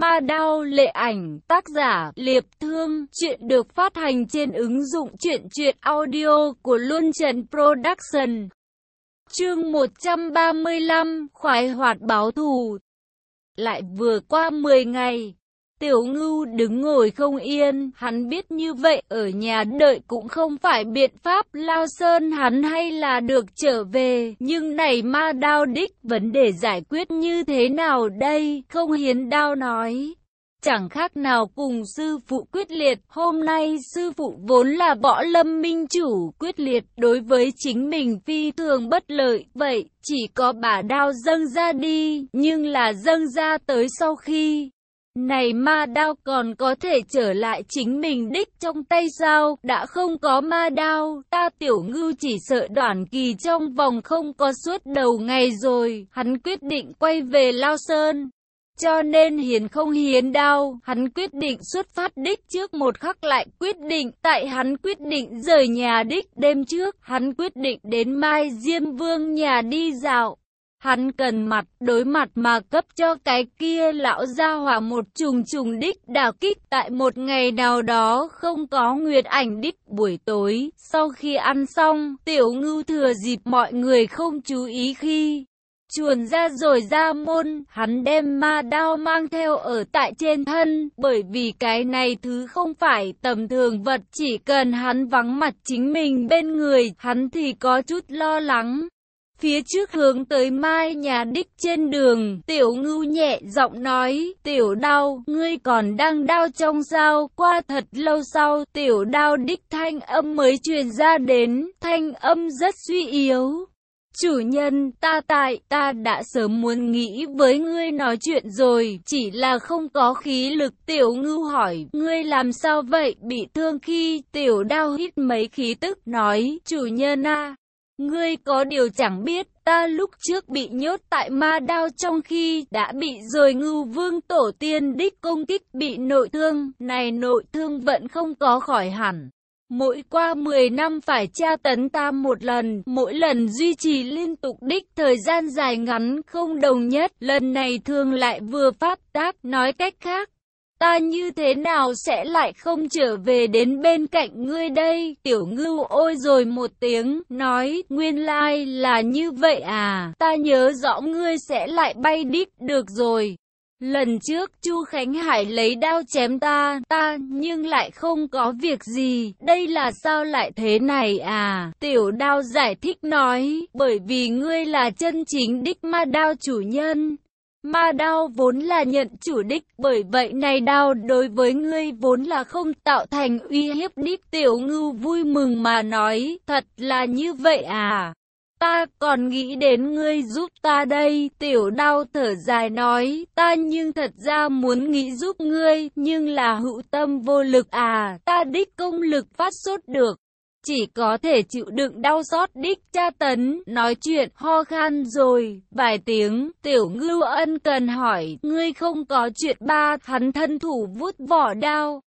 Ma Đao Lệ Ảnh, tác giả Liệp Thương, chuyện được phát hành trên ứng dụng truyện truyện audio của Luân Trần Production. Chương 135, khoái hoạt báo thù. Lại vừa qua 10 ngày, Tiểu ngưu đứng ngồi không yên, hắn biết như vậy ở nhà đợi cũng không phải biện pháp lao sơn hắn hay là được trở về. Nhưng này ma đao đích, vấn đề giải quyết như thế nào đây? Không hiến đao nói. Chẳng khác nào cùng sư phụ quyết liệt, hôm nay sư phụ vốn là võ lâm minh chủ, quyết liệt đối với chính mình phi thường bất lợi, vậy chỉ có bà đao dâng ra đi, nhưng là dâng ra tới sau khi này ma đao còn có thể trở lại chính mình đích trong tay sao? Đã không có ma đao, ta tiểu ngư chỉ sợ đoạn kỳ trong vòng không có suốt đầu ngày rồi. Hắn quyết định quay về Lao Sơn. Cho nên hiền không hiến đao, hắn quyết định xuất phát đích trước một khắc lại quyết định, tại hắn quyết định rời nhà đích đêm trước, hắn quyết định đến Mai Diêm Vương nhà đi dạo. Hắn cần mặt đối mặt mà cấp cho cái kia lão gia hỏa một trùng trùng đích đào kích tại một ngày nào đó không có nguyệt ảnh đích buổi tối. Sau khi ăn xong, tiểu ngưu thừa dịp mọi người không chú ý khi chuồn ra rồi ra môn, hắn đem ma đao mang theo ở tại trên thân, bởi vì cái này thứ không phải tầm thường vật, chỉ cần hắn vắng mặt chính mình bên người, hắn thì có chút lo lắng. Phía trước hướng tới mai nhà đích trên đường, tiểu ngưu nhẹ giọng nói, tiểu đau, ngươi còn đang đau trong sao, qua thật lâu sau, tiểu đau đích thanh âm mới truyền ra đến, thanh âm rất suy yếu. Chủ nhân, ta tại, ta đã sớm muốn nghĩ với ngươi nói chuyện rồi, chỉ là không có khí lực. Tiểu ngưu hỏi, ngươi làm sao vậy, bị thương khi, tiểu đau hít mấy khí tức, nói, chủ nhân a Ngươi có điều chẳng biết, ta lúc trước bị nhốt tại ma đao trong khi đã bị rồi ngưu vương tổ tiên đích công kích bị nội thương, này nội thương vẫn không có khỏi hẳn. Mỗi qua 10 năm phải tra tấn ta một lần, mỗi lần duy trì liên tục đích thời gian dài ngắn không đồng nhất, lần này thương lại vừa phát tác, nói cách khác, ta như thế nào sẽ lại không trở về đến bên cạnh ngươi đây? Tiểu ngưu ôi rồi một tiếng, nói, nguyên lai là như vậy à, ta nhớ rõ ngươi sẽ lại bay đích được rồi. Lần trước Chu Khánh Hải lấy đao chém ta, ta nhưng lại không có việc gì, đây là sao lại thế này à? Tiểu đao giải thích nói, bởi vì ngươi là chân chính đích ma đao chủ nhân, Ma đao vốn là nhận chủ đích, bởi vậy này đao đối với ngươi vốn là không tạo thành uy hiếp đích. Tiểu ngưu vui mừng mà nói, thật là như vậy à. Ta còn nghĩ đến ngươi giúp ta đây, tiểu đao thở dài nói, ta nhưng thật ra muốn nghĩ giúp ngươi, nhưng là hữu tâm vô lực à, ta đích công lực phát sốt được chỉ có thể chịu đựng đau xót đích tra tấn, nói chuyện, ho khan rồi, vài tiếng, tiểu ngưu ân cần hỏi, ngươi không có chuyện ba, hắn thân thủ vút vỏ đao.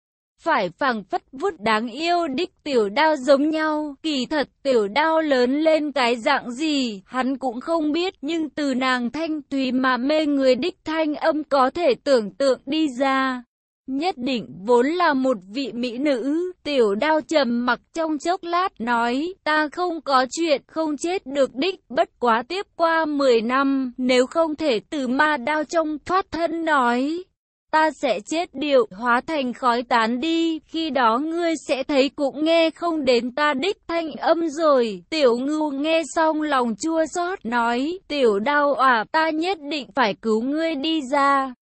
Phải phẳng phất vút đáng yêu đích tiểu đao giống nhau, kỳ thật tiểu đao lớn lên cái dạng gì, hắn cũng không biết, nhưng từ nàng thanh thúy mà mê người đích thanh âm có thể tưởng tượng đi ra. Nhất định vốn là một vị mỹ nữ, tiểu đao trầm mặc trong chốc lát nói, ta không có chuyện không chết được đích, bất quá tiếp qua 10 năm, nếu không thể từ ma đao trong thoát thân nói. Ta sẽ chết điệu, hóa thành khói tán đi, khi đó ngươi sẽ thấy cũng nghe không đến ta đích thanh âm rồi. Tiểu ngưu nghe xong lòng chua xót nói, tiểu đao à, ta nhất định phải cứu ngươi đi ra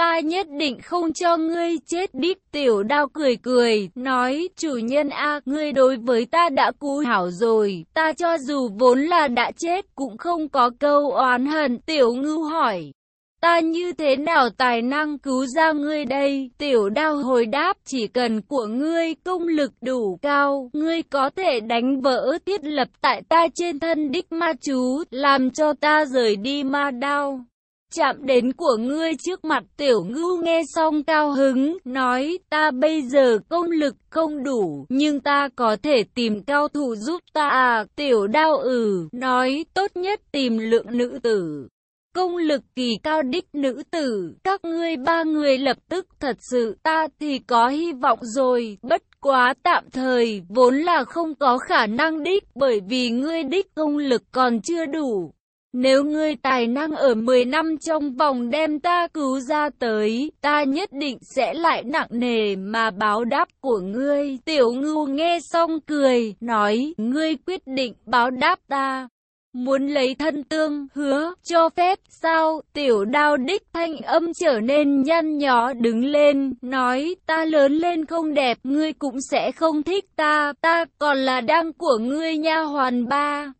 ta nhất định không cho ngươi chết đích tiểu đao cười cười, nói, chủ nhân a ngươi đối với ta đã cú hảo rồi, ta cho dù vốn là đã chết cũng không có câu oán hận, tiểu ngưu hỏi. Ta như thế nào tài năng cứu ra ngươi đây? Tiểu đao hồi đáp, chỉ cần của ngươi công lực đủ cao, ngươi có thể đánh vỡ thiết lập tại ta trên thân đích ma chú, làm cho ta rời đi ma đao chạm đến của ngươi trước mặt tiểu ngưu nghe xong cao hứng, nói ta bây giờ công lực không đủ, nhưng ta có thể tìm cao thủ giúp ta à, tiểu đao ừ, nói tốt nhất tìm lượng nữ tử. công lực kỳ cao đích nữ tử, các ngươi ba người lập tức thật sự ta thì có hy vọng rồi, bất quá tạm thời, vốn là không có khả năng đích, bởi vì ngươi đích công lực còn chưa đủ. Nếu ngươi tài năng ở 10 năm trong vòng đem ta cứu ra tới, ta nhất định sẽ lại nặng nề mà báo đáp của ngươi. Tiểu ngưu nghe xong cười, nói, ngươi quyết định báo đáp ta. Muốn lấy thân tương, hứa, cho phép, sao, tiểu đao đích thanh âm trở nên nhăn nhó đứng lên, nói, ta lớn lên không đẹp, ngươi cũng sẽ không thích ta, ta còn là đăng của ngươi nha hoàn ba.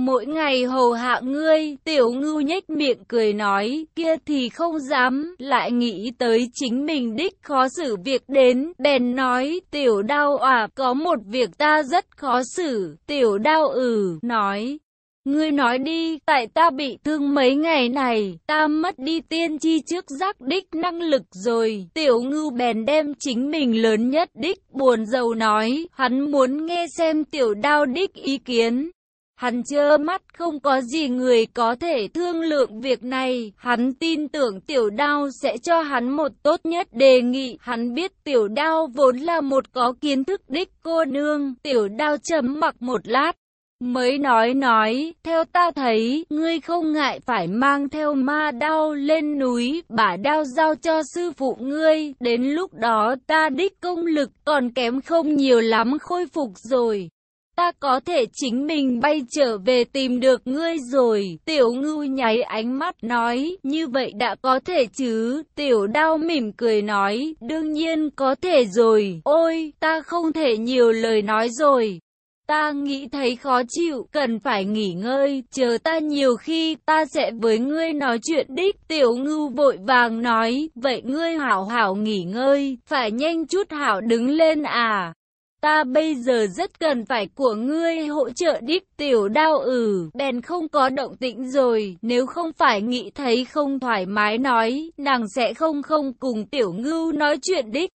Mỗi ngày hầu hạ ngươi, tiểu ngưu nhếch miệng cười nói, kia thì không dám, lại nghĩ tới chính mình đích khó xử việc đến, bèn nói, tiểu đao à, có một việc ta rất khó xử, tiểu đao ừ, nói. Ngươi nói đi, tại ta bị thương mấy ngày này, ta mất đi tiên chi trước giác đích năng lực rồi. Tiểu ngưu bèn đem chính mình lớn nhất đích buồn giàu nói, hắn muốn nghe xem tiểu đao đích ý kiến. Hắn chơ mắt không có gì người có thể thương lượng việc này, hắn tin tưởng tiểu đao sẽ cho hắn một tốt nhất đề nghị, hắn biết tiểu đao vốn là một có kiến thức đích cô nương, tiểu đao chấm mặc một lát. Mới nói nói, theo ta thấy, ngươi không ngại phải mang theo ma đao lên núi, bả đao giao cho sư phụ ngươi, đến lúc đó ta đích công lực còn kém không nhiều lắm khôi phục rồi ta có thể chính mình bay trở về tìm được ngươi rồi. Tiểu ngưu nháy ánh mắt nói, như vậy đã có thể chứ. Tiểu đao mỉm cười nói, đương nhiên có thể rồi. Ôi, ta không thể nhiều lời nói rồi. Ta nghĩ thấy khó chịu, cần phải nghỉ ngơi, chờ ta nhiều khi ta sẽ với ngươi nói chuyện đích. Tiểu ngưu vội vàng nói, vậy ngươi hảo hảo nghỉ ngơi, phải nhanh chút hảo đứng lên à. Ta bây giờ rất cần phải của ngươi hỗ trợ đích tiểu đao ừ, bèn không có động tĩnh rồi, nếu không phải nghĩ thấy không thoải mái nói, nàng sẽ không không cùng tiểu ngưu nói chuyện đích.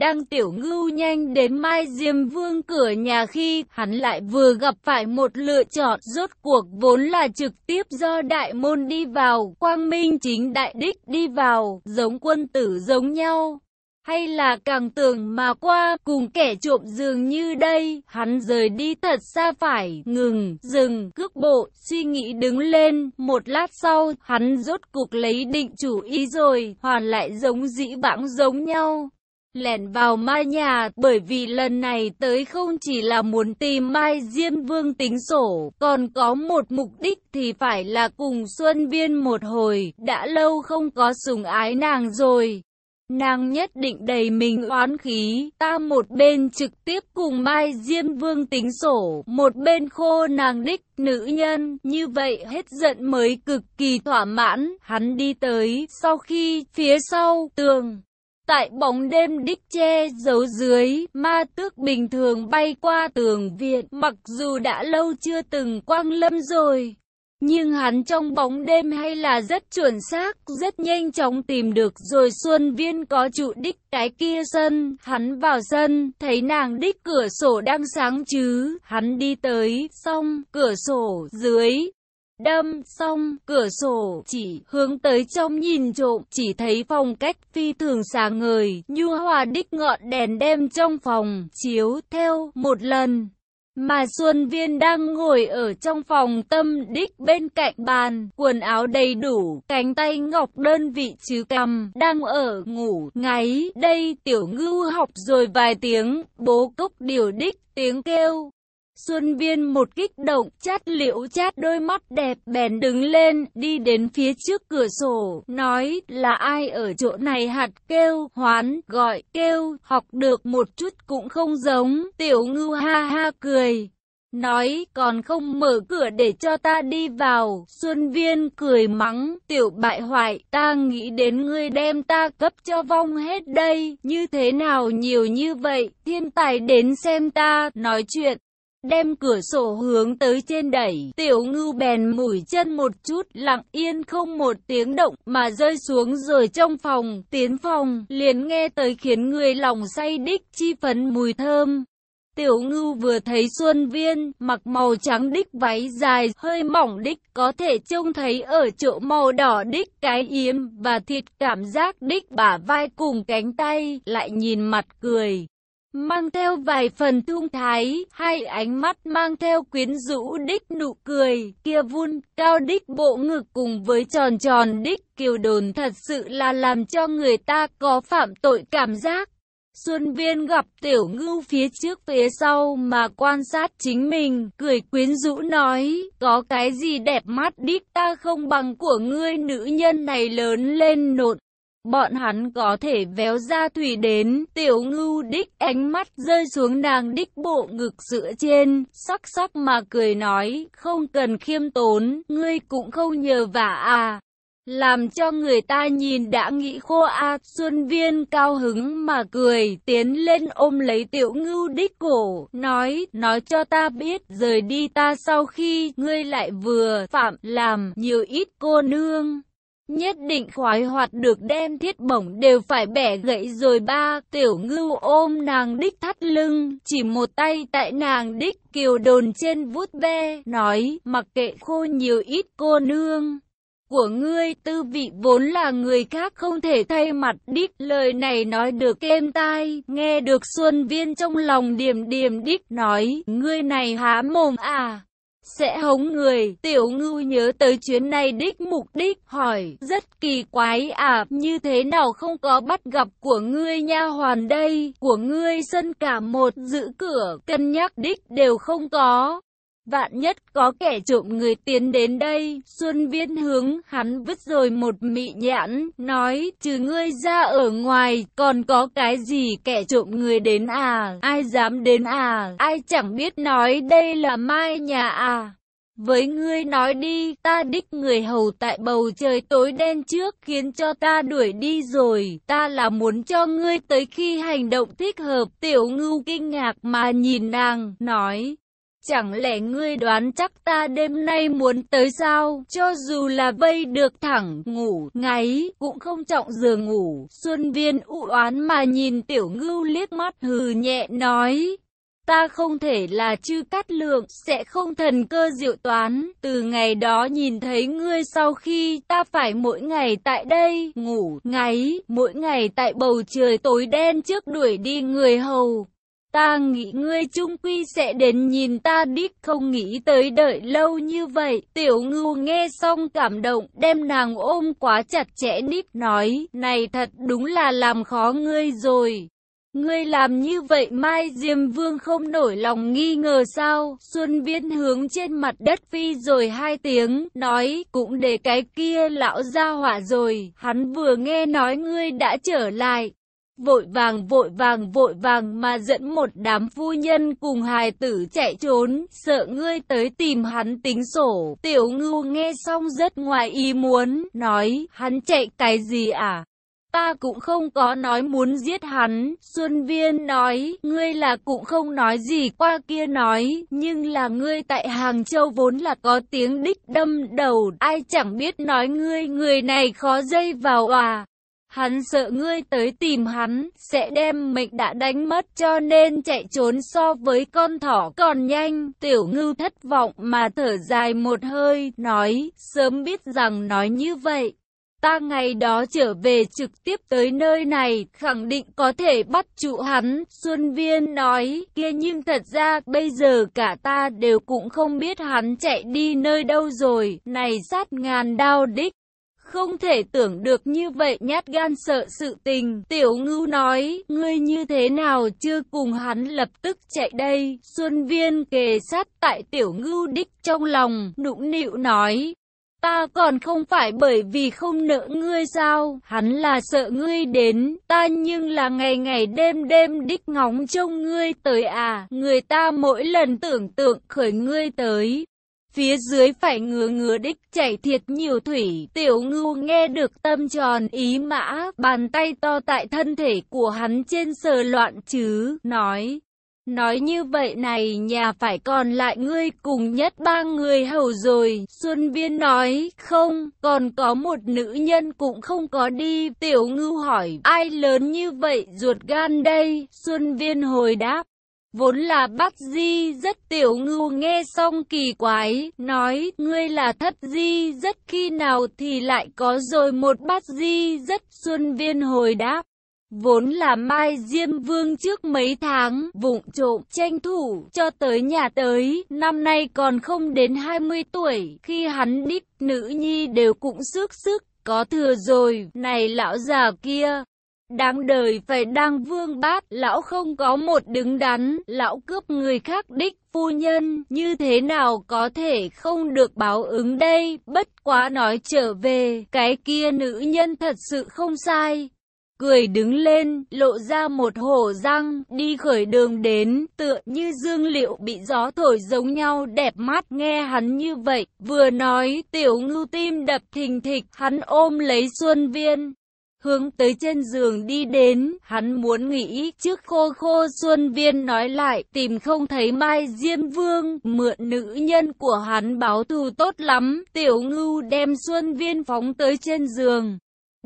Đang tiểu ngưu nhanh đến Mai Diêm Vương cửa nhà khi hắn lại vừa gặp phải một lựa chọn rốt cuộc vốn là trực tiếp do đại môn đi vào, quang minh chính đại đích đi vào, giống quân tử giống nhau hay là càng tưởng mà qua cùng kẻ trộm dường như đây, hắn rời đi thật xa phải, ngừng, dừng, cước bộ, suy nghĩ đứng lên, một lát sau, hắn rốt cuộc lấy định chủ ý rồi, hoàn lại giống dĩ vãng giống nhau. Lẻn vào mai nhà, bởi vì lần này tới không chỉ là muốn tìm mai Diêm Vương tính sổ, còn có một mục đích thì phải là cùng Xuân Viên một hồi, đã lâu không có sùng ái nàng rồi. Nàng nhất định đầy mình oán khí, ta một bên trực tiếp cùng Mai Diêm Vương tính sổ, một bên khô nàng đích nữ nhân, như vậy hết giận mới cực kỳ thỏa mãn, hắn đi tới, sau khi, phía sau, tường. Tại bóng đêm đích che giấu dưới, ma tước bình thường bay qua tường viện, mặc dù đã lâu chưa từng quang lâm rồi. Nhưng hắn trong bóng đêm hay là rất chuẩn xác, rất nhanh chóng tìm được rồi Xuân Viên có trụ đích cái kia sân, hắn vào sân, thấy nàng đích cửa sổ đang sáng chứ, hắn đi tới, xong, cửa sổ, dưới, đâm, xong, cửa sổ, chỉ hướng tới trong nhìn trộm, chỉ thấy phòng cách phi thường sáng ngời, nhu hòa đích ngọn đèn đem trong phòng, chiếu theo, một lần. Mà Xuân Viên đang ngồi ở trong phòng tâm đích bên cạnh bàn, quần áo đầy đủ, cánh tay ngọc đơn vị chứ cầm, đang ở ngủ, ngáy, đây tiểu ngưu học rồi vài tiếng, bố cốc điều đích, tiếng kêu. Xuân Viên một kích động, chát liễu chát đôi mắt đẹp, bèn đứng lên, đi đến phía trước cửa sổ, nói, là ai ở chỗ này hạt kêu, hoán, gọi, kêu, học được một chút cũng không giống, tiểu ngưu ha ha cười. Nói, còn không mở cửa để cho ta đi vào, Xuân Viên cười mắng, tiểu bại hoại, ta nghĩ đến ngươi đem ta cấp cho vong hết đây, như thế nào nhiều như vậy, thiên tài đến xem ta, nói chuyện đem cửa sổ hướng tới trên đẩy, tiểu ngưu bèn mũi chân một chút, lặng yên không một tiếng động mà rơi xuống rồi trong phòng, tiến phòng, liền nghe tới khiến người lòng say đích chi phấn mùi thơm. Tiểu ngưu vừa thấy Xuân Viên, mặc màu trắng đích váy dài, hơi mỏng đích, có thể trông thấy ở chỗ màu đỏ đích cái yếm và thịt cảm giác đích bả vai cùng cánh tay, lại nhìn mặt cười. Mang theo vài phần thung thái, hai ánh mắt mang theo quyến rũ đích nụ cười, kia vun, cao đích bộ ngực cùng với tròn tròn đích kiều đồn thật sự là làm cho người ta có phạm tội cảm giác. Xuân Viên gặp tiểu ngưu phía trước phía sau mà quan sát chính mình, cười quyến rũ nói, có cái gì đẹp mắt đích ta không bằng của ngươi nữ nhân này lớn lên nộn. Bọn hắn có thể véo ra thủy đến, tiểu ngưu đích ánh mắt rơi xuống nàng đích bộ ngực sữa trên, sắc sắc mà cười nói, không cần khiêm tốn, ngươi cũng không nhờ vả à làm cho người ta nhìn đã nghĩ khô a Xuân Viên cao hứng mà cười, tiến lên ôm lấy tiểu ngưu đích cổ, nói, nói cho ta biết, rời đi ta sau khi ngươi lại vừa phạm làm nhiều ít cô nương. Nhất định khoái hoạt được đem thiết bổng đều phải bẻ gãy rồi ba tiểu ngưu ôm nàng đích thắt lưng, chỉ một tay tại nàng đích kiều đồn trên vút ve, nói mặc kệ khô nhiều ít cô nương của ngươi tư vị vốn là người khác không thể thay mặt đích. Lời này nói được êm tai, nghe được Xuân Viên trong lòng điểm điểm đích nói, ngươi này há mồm à. Sẽ hống người, tiểu ngưu nhớ tới chuyến này đích mục đích, hỏi, rất kỳ quái à, như thế nào không có bắt gặp của ngươi nha hoàn đây, của ngươi sân cả một giữ cửa, cân nhắc đích đều không có. Vạn nhất có kẻ trộm người tiến đến đây, Xuân Viên hướng hắn vứt rồi một mị nhãn, nói, trừ ngươi ra ở ngoài, còn có cái gì kẻ trộm người đến à, ai dám đến à, ai chẳng biết nói đây là mai nhà à. Với ngươi nói đi, ta đích người hầu tại bầu trời tối đen trước khiến cho ta đuổi đi rồi, ta là muốn cho ngươi tới khi hành động thích hợp. Tiểu ngưu kinh ngạc mà nhìn nàng, nói, Chẳng lẽ ngươi đoán chắc ta đêm nay muốn tới sao? Cho dù là vây được thẳng, ngủ, ngáy, cũng không trọng giường ngủ. Xuân viên u oán mà nhìn tiểu ngưu liếc mắt hừ nhẹ nói. Ta không thể là chư cắt lượng, sẽ không thần cơ diệu toán. Từ ngày đó nhìn thấy ngươi sau khi ta phải mỗi ngày tại đây, ngủ, ngáy, mỗi ngày tại bầu trời tối đen trước đuổi đi người hầu. Ta nghĩ ngươi trung quy sẽ đến nhìn ta đích không nghĩ tới đợi lâu như vậy. Tiểu ngưu nghe xong cảm động, đem nàng ôm quá chặt chẽ đích nói, này thật đúng là làm khó ngươi rồi. Ngươi làm như vậy Mai Diêm Vương không nổi lòng nghi ngờ sao? Xuân Viên hướng trên mặt đất phi rồi hai tiếng, nói cũng để cái kia lão ra hỏa rồi. Hắn vừa nghe nói ngươi đã trở lại, vội vàng vội vàng vội vàng mà dẫn một đám phu nhân cùng hài tử chạy trốn, sợ ngươi tới tìm hắn tính sổ. Tiểu ngưu nghe xong rất ngoài ý muốn, nói, hắn chạy cái gì à? Ta cũng không có nói muốn giết hắn, Xuân Viên nói, ngươi là cũng không nói gì qua kia nói, nhưng là ngươi tại Hàng Châu vốn là có tiếng đích đâm đầu, ai chẳng biết nói ngươi, người này khó dây vào à. Hắn sợ ngươi tới tìm hắn, sẽ đem mệnh đã đánh mất cho nên chạy trốn so với con thỏ còn nhanh. Tiểu ngưu thất vọng mà thở dài một hơi, nói, sớm biết rằng nói như vậy. Ta ngày đó trở về trực tiếp tới nơi này, khẳng định có thể bắt trụ hắn. Xuân Viên nói, kia nhưng thật ra bây giờ cả ta đều cũng không biết hắn chạy đi nơi đâu rồi. Này sát ngàn đao đích. Không thể tưởng được như vậy nhát gan sợ sự tình. Tiểu ngưu nói, ngươi như thế nào chưa cùng hắn lập tức chạy đây. Xuân viên kề sát tại tiểu ngưu đích trong lòng, nũng nịu nói. Ta còn không phải bởi vì không nợ ngươi sao, hắn là sợ ngươi đến, ta nhưng là ngày ngày đêm đêm đích ngóng trông ngươi tới à, người ta mỗi lần tưởng tượng khởi ngươi tới, Phía dưới phải ngứa ngứa đích chảy thiệt nhiều thủy, tiểu ngưu nghe được tâm tròn ý mã, bàn tay to tại thân thể của hắn trên sờ loạn chứ, nói. Nói như vậy này nhà phải còn lại ngươi cùng nhất ba người hầu rồi. Xuân Viên nói, không, còn có một nữ nhân cũng không có đi. Tiểu ngưu hỏi, ai lớn như vậy ruột gan đây? Xuân Viên hồi đáp, Vốn là bát di rất tiểu ngưu nghe xong kỳ quái, nói, ngươi là thất di rất khi nào thì lại có rồi một bát di rất xuân viên hồi đáp. Vốn là Mai Diêm Vương trước mấy tháng, vụng trộm, tranh thủ, cho tới nhà tới, năm nay còn không đến 20 tuổi, khi hắn đích, nữ nhi đều cũng sức sức, có thừa rồi, này lão già kia. Đáng đời phải đang vương bát, lão không có một đứng đắn, lão cướp người khác đích phu nhân, như thế nào có thể không được báo ứng đây, bất quá nói trở về, cái kia nữ nhân thật sự không sai, cười đứng lên, lộ ra một hổ răng, đi khởi đường đến, tựa như dương liệu bị gió thổi giống nhau đẹp mắt, nghe hắn như vậy, vừa nói, tiểu ngưu tim đập thình thịch, hắn ôm lấy Xuân Viên. Hướng tới trên giường đi đến, hắn muốn nghĩ, trước khô khô Xuân Viên nói lại, tìm không thấy Mai Diêm Vương, mượn nữ nhân của hắn báo thù tốt lắm, tiểu ngưu đem Xuân Viên phóng tới trên giường.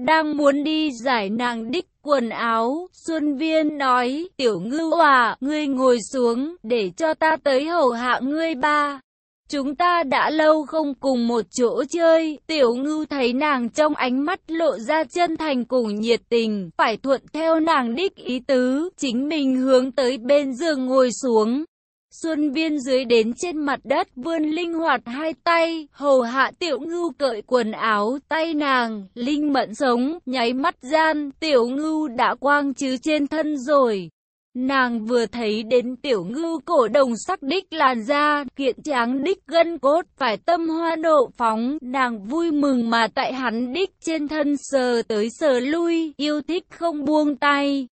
Đang muốn đi giải nàng đích quần áo, Xuân Viên nói, tiểu ngưu à, ngươi ngồi xuống, để cho ta tới hầu hạ ngươi ba. Chúng ta đã lâu không cùng một chỗ chơi, tiểu ngưu thấy nàng trong ánh mắt lộ ra chân thành cùng nhiệt tình, phải thuận theo nàng đích ý tứ, chính mình hướng tới bên giường ngồi xuống. Xuân viên dưới đến trên mặt đất vươn linh hoạt hai tay, hầu hạ tiểu ngưu cởi quần áo, tay nàng, linh mẫn sống, nháy mắt gian, tiểu ngưu đã quang chứ trên thân rồi. Nàng vừa thấy đến tiểu ngưu cổ đồng sắc đích làn da, kiện tráng đích gân cốt, phải tâm hoa độ phóng, nàng vui mừng mà tại hắn đích trên thân sờ tới sờ lui, yêu thích không buông tay.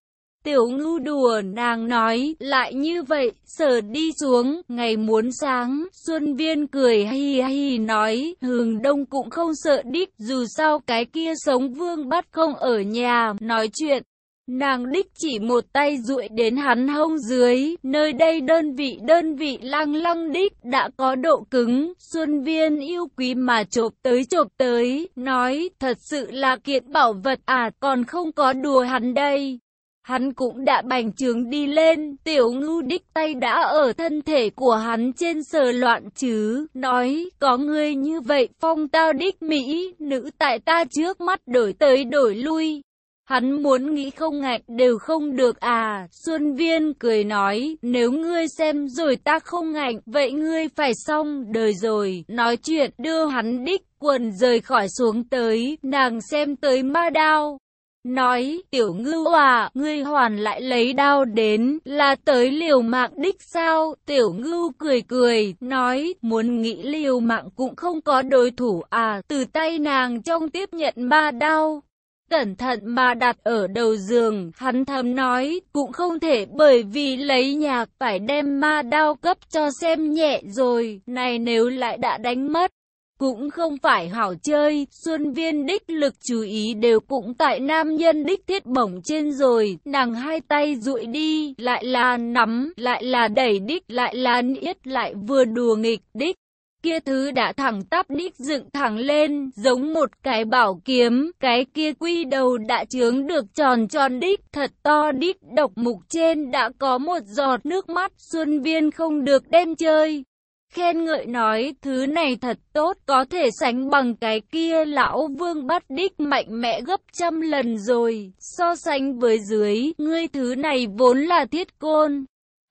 Tiểu ngưu đùa nàng nói, lại như vậy, sờ đi xuống, ngày muốn sáng, Xuân Viên cười hi hi nói, hường đông cũng không sợ đích, dù sao cái kia sống vương bắt không ở nhà, nói chuyện. Nàng đích chỉ một tay duỗi đến hắn hông dưới, nơi đây đơn vị đơn vị lăng lăng đích đã có độ cứng, Xuân Viên yêu quý mà chộp tới chộp tới, nói thật sự là kiện bảo vật à còn không có đùa hắn đây. Hắn cũng đã bành trướng đi lên, tiểu ngưu đích tay đã ở thân thể của hắn trên sờ loạn chứ, nói, có người như vậy phong tao đích Mỹ, nữ tại ta trước mắt đổi tới đổi lui. Hắn muốn nghĩ không ngạch đều không được à, Xuân Viên cười nói, nếu ngươi xem rồi ta không ngạch, vậy ngươi phải xong đời rồi, nói chuyện đưa hắn đích quần rời khỏi xuống tới, nàng xem tới ma đao nói, tiểu ngưu à, ngươi hoàn lại lấy đao đến, là tới liều mạng đích sao? Tiểu ngưu cười cười, nói, muốn nghĩ liều mạng cũng không có đối thủ à, từ tay nàng trong tiếp nhận ba đao. Cẩn thận mà đặt ở đầu giường, hắn thầm nói, cũng không thể bởi vì lấy nhạc phải đem ma đao cấp cho xem nhẹ rồi, này nếu lại đã đánh mất, cũng không phải hảo chơi, Xuân Viên đích lực chú ý đều cũng tại nam nhân đích thiết bổng trên rồi, nàng hai tay rụi đi, lại là nắm, lại là đẩy đích, lại là niết, lại vừa đùa nghịch đích. Kia thứ đã thẳng tắp đít dựng thẳng lên, giống một cái bảo kiếm, cái kia quy đầu đã trướng được tròn tròn đít thật to đít độc mục trên đã có một giọt nước mắt, Xuân Viên không được đem chơi, khen ngợi nói thứ này thật tốt có thể sánh bằng cái kia lão vương bắt đích mạnh mẽ gấp trăm lần rồi. So sánh với dưới ngươi thứ này vốn là thiết côn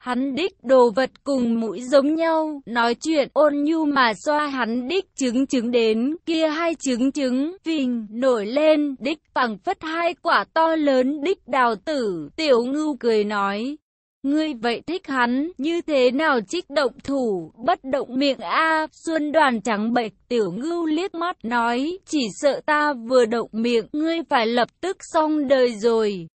hắn đích đồ vật cùng mũi giống nhau nói chuyện ôn nhu mà xoa hắn đích trứng trứng đến kia hai trứng trứng phình nổi lên đích bằng phất hai quả to lớn đích đào tử tiểu ngưu cười nói Ngươi vậy thích hắn, như thế nào trích động thủ, bất động miệng a Xuân đoàn trắng bệch tiểu ngưu liếc mắt nói, chỉ sợ ta vừa động miệng, ngươi phải lập tức xong đời rồi.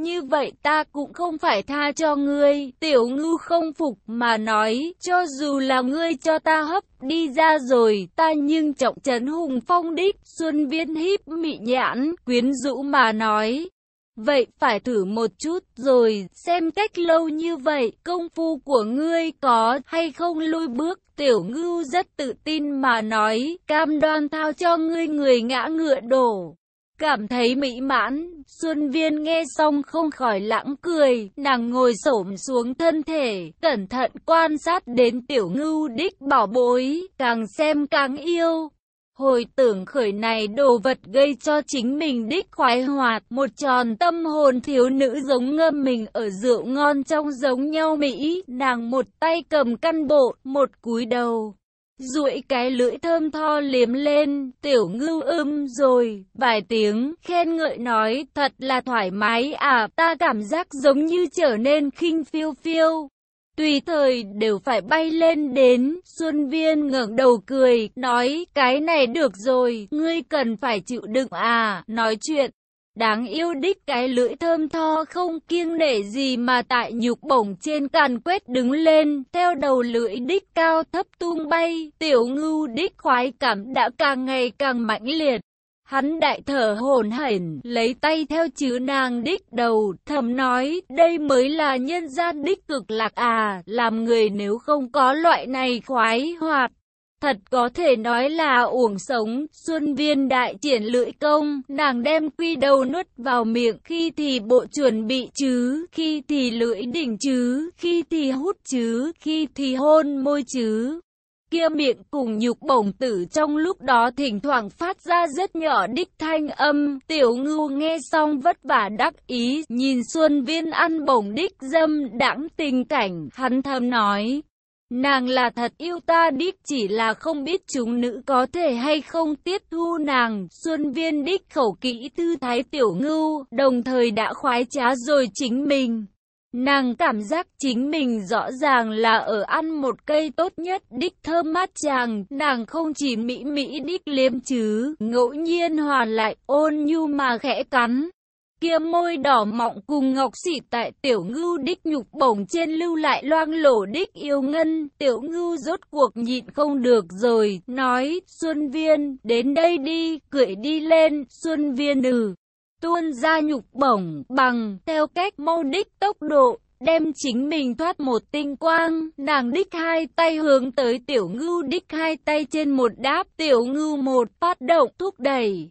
Như vậy ta cũng không phải tha cho ngươi, tiểu ngư không phục mà nói, cho dù là ngươi cho ta hấp đi ra rồi, ta nhưng trọng trấn hùng phong đích, xuân viên híp mị nhãn, quyến rũ mà nói. Vậy phải thử một chút rồi, xem cách lâu như vậy, công phu của ngươi có hay không lui bước. Tiểu ngưu rất tự tin mà nói, cam đoan thao cho ngươi người ngã ngựa đổ cảm thấy mỹ mãn. Xuân Viên nghe xong không khỏi lãng cười, nàng ngồi xổm xuống thân thể, cẩn thận quan sát đến tiểu ngưu đích bảo bối, càng xem càng yêu. Hồi tưởng khởi này đồ vật gây cho chính mình đích khoái hoạt, một tròn tâm hồn thiếu nữ giống ngâm mình ở rượu ngon trong giống nhau Mỹ, nàng một tay cầm căn bộ, một cúi đầu duỗi cái lưỡi thơm tho liếm lên, tiểu ngưu ưm rồi, vài tiếng, khen ngợi nói, thật là thoải mái à, ta cảm giác giống như trở nên khinh phiêu phiêu tùy thời đều phải bay lên đến. Xuân Viên ngẩng đầu cười, nói, cái này được rồi, ngươi cần phải chịu đựng à, nói chuyện. Đáng yêu đích cái lưỡi thơm tho không kiêng nể gì mà tại nhục bổng trên càn quét đứng lên, theo đầu lưỡi đích cao thấp tung bay, tiểu ngưu đích khoái cảm đã càng ngày càng mãnh liệt. Hắn đại thở hồn hển, lấy tay theo chữ nàng đích đầu, thầm nói, đây mới là nhân gian đích cực lạc à, làm người nếu không có loại này khoái hoạt. Thật có thể nói là uổng sống, xuân viên đại triển lưỡi công, nàng đem quy đầu nuốt vào miệng, khi thì bộ chuẩn bị chứ, khi thì lưỡi đỉnh chứ, khi thì hút chứ, khi thì hôn môi chứ kia miệng cùng nhục bổng tử trong lúc đó thỉnh thoảng phát ra rất nhỏ đích thanh âm. Tiểu ngưu nghe xong vất vả đắc ý, nhìn Xuân Viên ăn bổng đích dâm đãng tình cảnh, hắn thầm nói. Nàng là thật yêu ta đích chỉ là không biết chúng nữ có thể hay không tiếp thu nàng. Xuân viên đích khẩu kỹ thư thái tiểu ngưu, đồng thời đã khoái trá rồi chính mình. Nàng cảm giác chính mình rõ ràng là ở ăn một cây tốt nhất đích thơm mát chàng, nàng không chỉ mỹ mỹ đích liếm chứ, ngẫu nhiên hòa lại ôn nhu mà khẽ cắn. Kia môi đỏ mọng cùng ngọc xỉ tại tiểu ngưu đích nhục bổng trên lưu lại loang lổ đích yêu ngân, tiểu ngưu rốt cuộc nhịn không được rồi, nói, Xuân Viên, đến đây đi, cười đi lên, Xuân Viên ừ tuôn ra nhục bổng bằng theo cách mau đích tốc độ đem chính mình thoát một tinh quang, nàng đích hai tay hướng tới tiểu ngưu đích hai tay trên một đáp, tiểu ngưu một phát động thúc đẩy.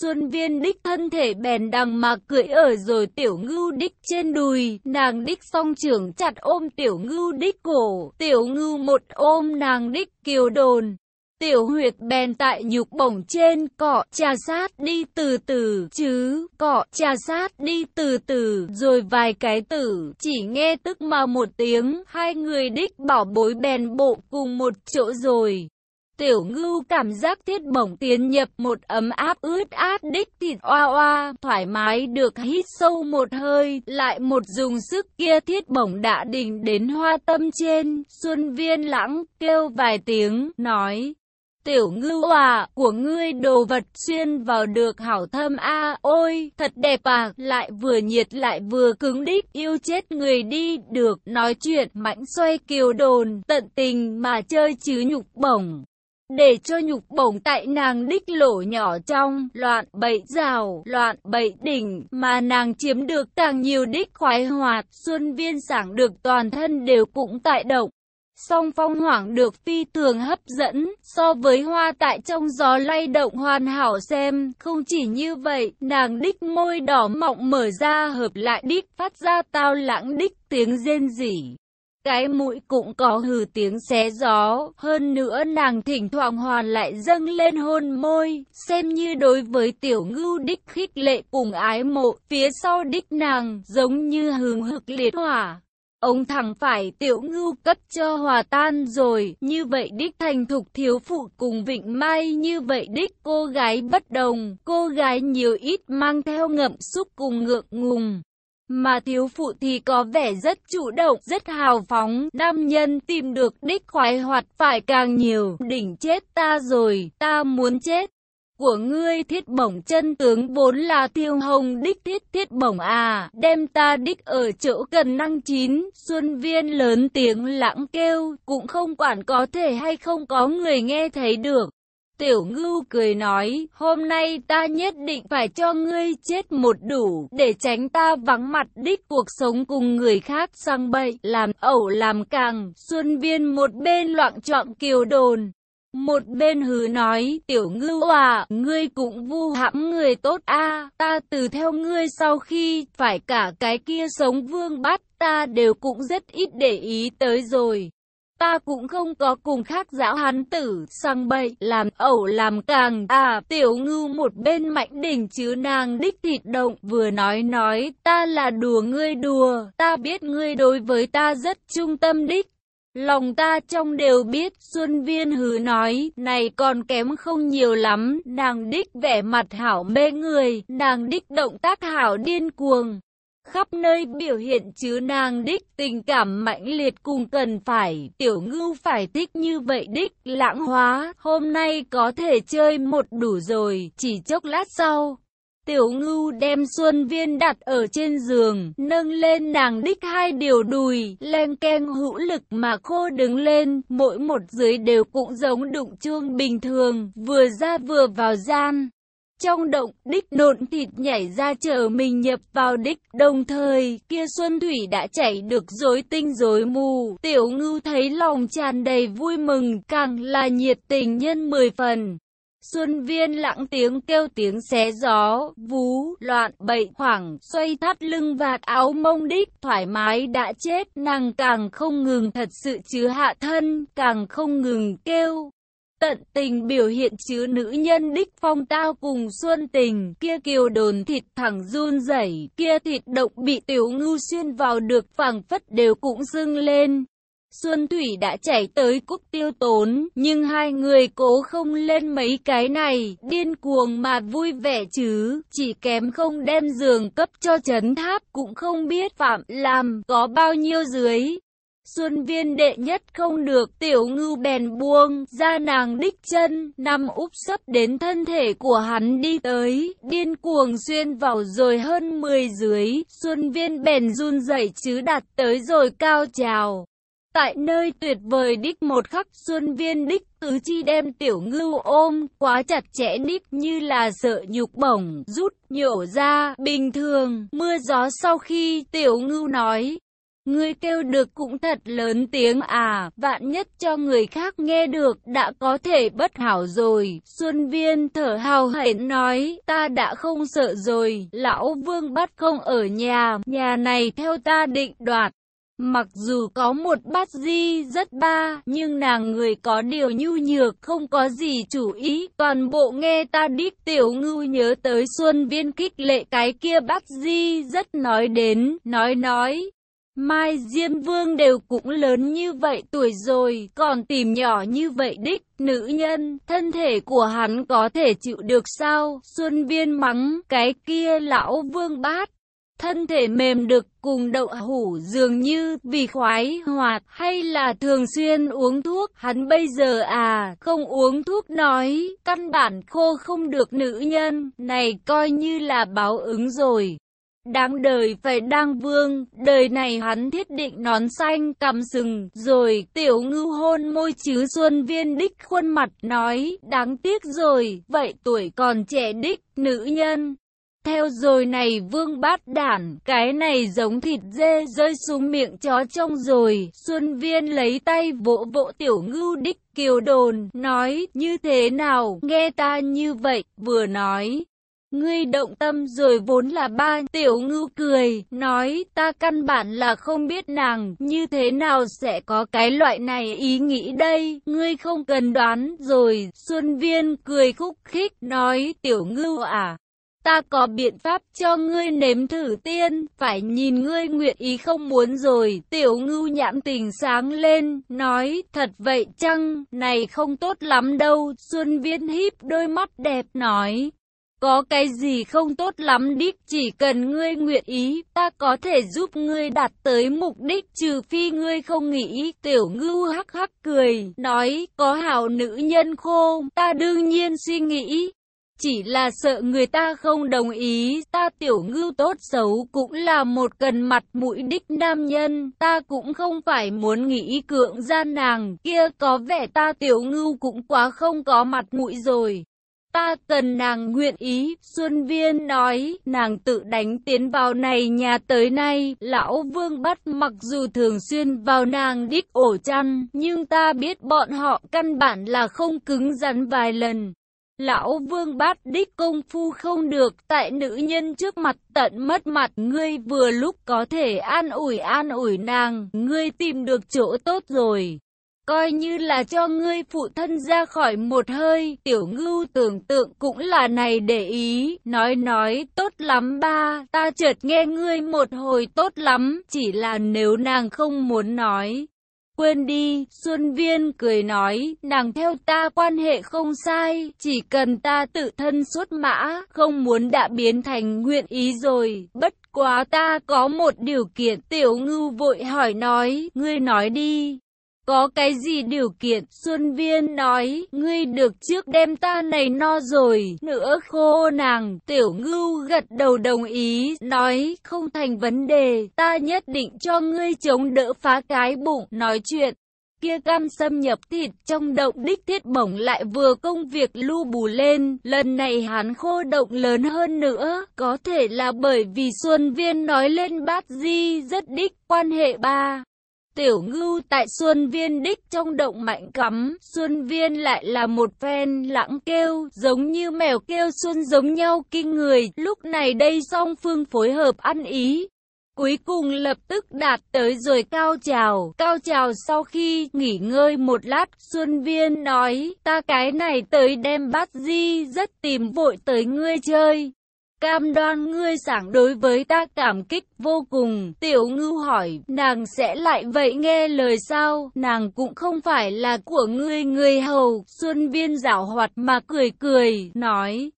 Xuân viên đích thân thể bèn đằng mà cưỡi ở rồi tiểu ngưu đích trên đùi, nàng đích song trưởng chặt ôm tiểu ngưu đích cổ, tiểu ngưu một ôm nàng đích kiều đồn. Tiểu huyệt bèn tại nhục bổng trên cọ trà sát đi từ từ. Chứ cọ trà sát đi từ từ. Rồi vài cái tử chỉ nghe tức mà một tiếng. Hai người đích bảo bối bèn bộ cùng một chỗ rồi. Tiểu ngưu cảm giác thiết bổng tiến nhập một ấm áp ướt át đích thịt oa oa, thoải mái được hít sâu một hơi, lại một dùng sức kia thiết bổng đã đỉnh đến hoa tâm trên, xuân viên lãng kêu vài tiếng, nói. Tiểu ngưu à, của ngươi đồ vật xuyên vào được hảo thâm a ôi, thật đẹp à, lại vừa nhiệt lại vừa cứng đích, yêu chết người đi, được, nói chuyện, mãnh xoay kiều đồn, tận tình mà chơi chứ nhục bổng. Để cho nhục bổng tại nàng đích lỗ nhỏ trong, loạn bậy rào, loạn bậy đỉnh, mà nàng chiếm được càng nhiều đích khoái hoạt, xuân viên sảng được toàn thân đều cũng tại động. Song phong hoảng được phi thường hấp dẫn, so với hoa tại trong gió lay động hoàn hảo xem, không chỉ như vậy, nàng đích môi đỏ mọng mở ra hợp lại đích phát ra tao lãng đích tiếng rên rỉ. Cái mũi cũng có hừ tiếng xé gió, hơn nữa nàng thỉnh thoảng hoàn lại dâng lên hôn môi, xem như đối với tiểu ngưu đích khích lệ cùng ái mộ, phía sau đích nàng giống như hừng hực liệt hỏa. Ông thẳng phải tiểu ngưu cấp cho hòa tan rồi, như vậy đích thành thục thiếu phụ cùng vịnh mai như vậy đích cô gái bất đồng, cô gái nhiều ít mang theo ngậm xúc cùng ngượng ngùng. Mà thiếu phụ thì có vẻ rất chủ động, rất hào phóng, nam nhân tìm được đích khoái hoạt phải càng nhiều, đỉnh chết ta rồi, ta muốn chết. Của ngươi thiết bổng chân tướng vốn là tiêu hồng đích thiết thiết bổng à, đem ta đích ở chỗ cần năng chín, xuân viên lớn tiếng lãng kêu, cũng không quản có thể hay không có người nghe thấy được. Tiểu ngưu cười nói, hôm nay ta nhất định phải cho ngươi chết một đủ, để tránh ta vắng mặt đích cuộc sống cùng người khác sang bậy, làm ẩu làm càng, xuân viên một bên loạn trọng kiều đồn. Một bên hứ nói, tiểu ngưu à, ngươi cũng vu hãm người tốt a ta từ theo ngươi sau khi phải cả cái kia sống vương bắt ta đều cũng rất ít để ý tới rồi. Ta cũng không có cùng khác giáo hắn tử, sang bậy, làm ẩu làm càng, à, tiểu ngưu một bên mạnh đỉnh chứ nàng đích thịt động, vừa nói nói, ta là đùa ngươi đùa, ta biết ngươi đối với ta rất trung tâm đích. Lòng ta trong đều biết, Xuân Viên hứ nói, này còn kém không nhiều lắm, nàng đích vẻ mặt hảo mê người, nàng đích động tác hảo điên cuồng. Khắp nơi biểu hiện chứ nàng đích tình cảm mãnh liệt cùng cần phải, tiểu ngưu phải thích như vậy đích, lãng hóa, hôm nay có thể chơi một đủ rồi, chỉ chốc lát sau. Tiểu ngưu đem Xuân Viên đặt ở trên giường, nâng lên nàng đích hai điều đùi, len keng hữu lực mà khô đứng lên, mỗi một dưới đều cũng giống đụng chuông bình thường, vừa ra vừa vào gian. Trong động, đích nộn thịt nhảy ra chờ mình nhập vào đích, đồng thời, kia Xuân Thủy đã chảy được rối tinh rối mù, tiểu ngưu thấy lòng tràn đầy vui mừng, càng là nhiệt tình nhân mười phần. Xuân viên lặng tiếng kêu tiếng xé gió, vú, loạn, bậy, hoảng, xoay thắt lưng vạt áo mông đích, thoải mái đã chết, nàng càng không ngừng thật sự chứ hạ thân, càng không ngừng kêu. Tận tình biểu hiện chứ nữ nhân đích phong tao cùng xuân tình, kia kiều đồn thịt thẳng run rẩy, kia thịt động bị tiểu ngưu xuyên vào được phẳng phất đều cũng dưng lên. Xuân Thủy đã chảy tới cúc tiêu tốn, nhưng hai người cố không lên mấy cái này, điên cuồng mà vui vẻ chứ, chỉ kém không đem giường cấp cho chấn tháp, cũng không biết phạm làm có bao nhiêu dưới. Xuân viên đệ nhất không được tiểu ngư bèn buông ra nàng đích chân, nằm úp sấp đến thân thể của hắn đi tới, điên cuồng xuyên vào rồi hơn 10 dưới, Xuân viên bèn run dậy chứ đặt tới rồi cao trào. Tại nơi tuyệt vời đích một khắc xuân viên đích tứ chi đem tiểu ngưu ôm quá chặt chẽ đích như là sợ nhục bổng rút nhổ ra bình thường mưa gió sau khi tiểu ngưu nói Ngươi kêu được cũng thật lớn tiếng à, vạn nhất cho người khác nghe được đã có thể bất hảo rồi. Xuân Viên thở hào hển nói, ta đã không sợ rồi, lão vương bắt không ở nhà, nhà này theo ta định đoạt. Mặc dù có một bát di rất ba, nhưng nàng người có điều nhu nhược, không có gì chủ ý. Toàn bộ nghe ta đích tiểu ngưu nhớ tới xuân viên kích lệ cái kia bát di rất nói đến, nói nói. Mai Diêm Vương đều cũng lớn như vậy tuổi rồi, còn tìm nhỏ như vậy đích, nữ nhân, thân thể của hắn có thể chịu được sao? Xuân Viên mắng, cái kia lão vương bát, thân thể mềm được cùng đậu hủ dường như vì khoái hoạt hay là thường xuyên uống thuốc? Hắn bây giờ à không uống thuốc nói căn bản khô không được nữ nhân này coi như là báo ứng rồi. Đáng đời phải đang vương, đời này hắn thiết định nón xanh cầm sừng, rồi tiểu ngưu hôn môi chứ xuân viên đích khuôn mặt nói, đáng tiếc rồi, vậy tuổi còn trẻ đích, nữ nhân. Theo rồi này vương bát đản, cái này giống thịt dê rơi xuống miệng chó trông rồi, Xuân Viên lấy tay vỗ vỗ tiểu ngưu đích kiều đồn, nói, như thế nào, nghe ta như vậy, vừa nói. Ngươi động tâm rồi vốn là ba, tiểu ngưu cười, nói, ta căn bản là không biết nàng, như thế nào sẽ có cái loại này ý nghĩ đây, ngươi không cần đoán, rồi, Xuân Viên cười khúc khích, nói, tiểu ngưu à, ta có biện pháp cho ngươi nếm thử tiên, phải nhìn ngươi nguyện ý không muốn rồi, tiểu ngưu nhãn tình sáng lên, nói, thật vậy chăng, này không tốt lắm đâu, Xuân Viên híp đôi mắt đẹp nói. Có cái gì không tốt lắm đích, chỉ cần ngươi nguyện ý, ta có thể giúp ngươi đạt tới mục đích trừ phi ngươi không nghĩ. Tiểu ngưu hắc hắc cười, nói, có hảo nữ nhân khô, ta đương nhiên suy nghĩ. Chỉ là sợ người ta không đồng ý, ta tiểu ngưu tốt xấu cũng là một cần mặt mũi đích nam nhân, ta cũng không phải muốn nghĩ cưỡng gian nàng, kia có vẻ ta tiểu ngưu cũng quá không có mặt mũi rồi ta cần nàng nguyện ý. Xuân Viên nói, nàng tự đánh tiến vào này nhà tới nay, lão vương bắt mặc dù thường xuyên vào nàng đít ổ chăn, nhưng ta biết bọn họ căn bản là không cứng rắn vài lần. Lão vương bát đích công phu không được, tại nữ nhân trước mặt tận mất mặt, ngươi vừa lúc có thể an ủi an ủi nàng, ngươi tìm được chỗ tốt rồi. Coi như là cho ngươi phụ thân ra khỏi một hơi, tiểu ngưu tưởng tượng cũng là này để ý, nói nói tốt lắm ba, ta chợt nghe ngươi một hồi tốt lắm, chỉ là nếu nàng không muốn nói. Quên đi, Xuân Viên cười nói, nàng theo ta quan hệ không sai, chỉ cần ta tự thân xuất mã, không muốn đã biến thành nguyện ý rồi, bất quá ta có một điều kiện, tiểu ngưu vội hỏi nói, ngươi nói đi. Có cái gì điều kiện? Xuân Viên nói, ngươi được trước đem ta này no rồi, nữa khô nàng, tiểu ngưu gật đầu đồng ý, nói, không thành vấn đề, ta nhất định cho ngươi chống đỡ phá cái bụng, nói chuyện. Kia cam xâm nhập thịt trong động đích thiết bổng lại vừa công việc lưu bù lên, lần này hắn khô động lớn hơn nữa, có thể là bởi vì Xuân Viên nói lên bát di rất đích quan hệ ba. Tiểu ngưu tại Xuân Viên đích trong động mạnh cắm, Xuân Viên lại là một phen lãng kêu, giống như mèo kêu xuân giống nhau kinh người, lúc này đây song phương phối hợp ăn ý. Cuối cùng lập tức đạt tới rồi cao trào, cao trào sau khi nghỉ ngơi một lát, Xuân Viên nói, ta cái này tới đem bát di rất tìm vội tới ngươi chơi. Cam đoan ngươi sảng đối với ta cảm kích vô cùng. Tiểu ngưu hỏi, nàng sẽ lại vậy nghe lời sao? Nàng cũng không phải là của ngươi người hầu. Xuân viên giảo hoạt mà cười cười, nói.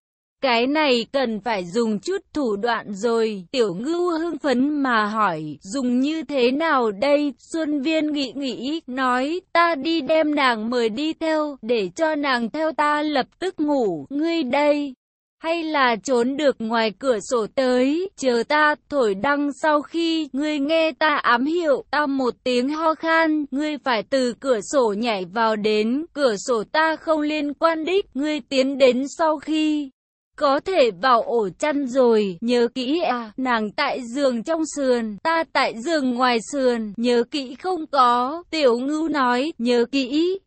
Cái này cần phải dùng chút thủ đoạn rồi. Tiểu ngưu hưng phấn mà hỏi, dùng như thế nào đây? Xuân viên nghĩ nghĩ, nói, ta đi đem nàng mời đi theo, để cho nàng theo ta lập tức ngủ. Ngươi đây hay là trốn được ngoài cửa sổ tới, chờ ta thổi đăng sau khi ngươi nghe ta ám hiệu, ta một tiếng ho khan, ngươi phải từ cửa sổ nhảy vào đến, cửa sổ ta không liên quan đích, ngươi tiến đến sau khi có thể vào ổ chăn rồi, nhớ kỹ à, nàng tại giường trong sườn, ta tại giường ngoài sườn, nhớ kỹ không có, tiểu ngưu nói, nhớ kỹ,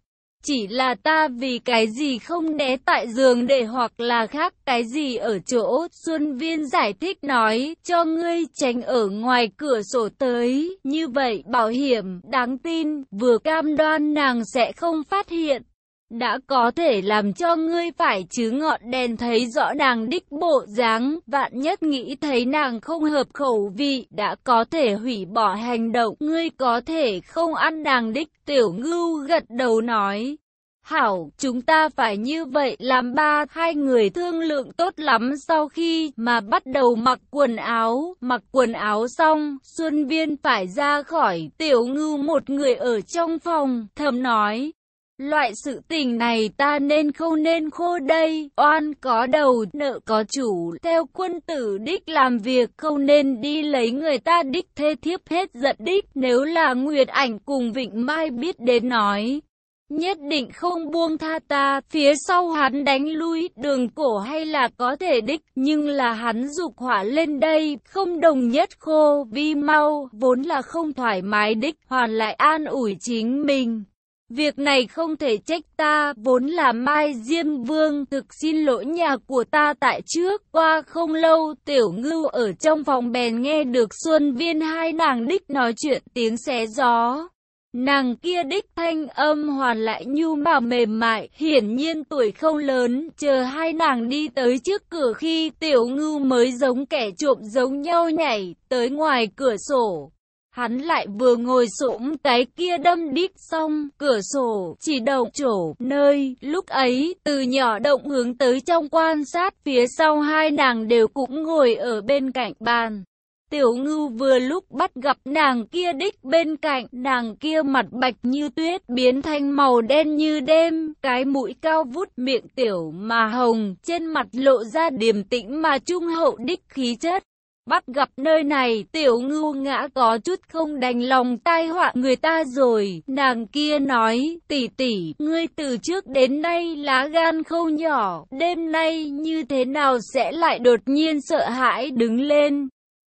chỉ là ta vì cái gì không né tại giường để hoặc là khác cái gì ở chỗ. Xuân Viên giải thích nói cho ngươi tránh ở ngoài cửa sổ tới. Như vậy bảo hiểm, đáng tin, vừa cam đoan nàng sẽ không phát hiện. Đã có thể làm cho ngươi phải chứ ngọn đèn thấy rõ nàng đích bộ dáng, vạn nhất nghĩ thấy nàng không hợp khẩu vị, đã có thể hủy bỏ hành động, ngươi có thể không ăn nàng đích, tiểu ngưu gật đầu nói. Hảo, chúng ta phải như vậy làm ba, hai người thương lượng tốt lắm sau khi mà bắt đầu mặc quần áo, mặc quần áo xong, Xuân Viên phải ra khỏi, tiểu ngưu một người ở trong phòng, thầm nói. Loại sự tình này ta nên không nên khô đây, oan có đầu, nợ có chủ, theo quân tử đích làm việc không nên đi lấy người ta đích. Thê thiếp hết giận đích, nếu là Nguyệt Ảnh cùng Vịnh Mai biết đến nói. Nhất định không buông tha ta, phía sau hắn đánh lui, đường cổ hay là có thể đích, nhưng là hắn dục hỏa lên đây, không đồng nhất khô, vi mau, vốn là không thoải mái đích, hoàn lại an ủi chính mình. Việc này không thể trách ta, vốn là Mai Diêm Vương, thực xin lỗi nhà của ta tại trước, qua không lâu, tiểu ngưu ở trong phòng bèn nghe được Xuân Viên hai nàng đích nói chuyện tiếng xé gió. Nàng kia đích thanh âm hoàn lại nhu mà mềm mại, hiển nhiên tuổi không lớn, chờ hai nàng đi tới trước cửa khi tiểu ngưu mới giống kẻ trộm giống nhau nhảy, tới ngoài cửa sổ. Hắn lại vừa ngồi xổm cái kia đâm đít xong, cửa sổ, chỉ động chỗ, nơi, lúc ấy, từ nhỏ động hướng tới trong quan sát, phía sau hai nàng đều cũng ngồi ở bên cạnh bàn. Tiểu ngưu vừa lúc bắt gặp nàng kia đích bên cạnh, nàng kia mặt bạch như tuyết, biến thành màu đen như đêm, cái mũi cao vút miệng tiểu mà hồng, trên mặt lộ ra điềm tĩnh mà trung hậu đích khí chất. Bắt gặp nơi này, tiểu ngưu ngã có chút không đành lòng tai họa người ta rồi. Nàng kia nói, tỷ tỷ, ngươi từ trước đến nay lá gan không nhỏ, đêm nay như thế nào sẽ lại đột nhiên sợ hãi đứng lên.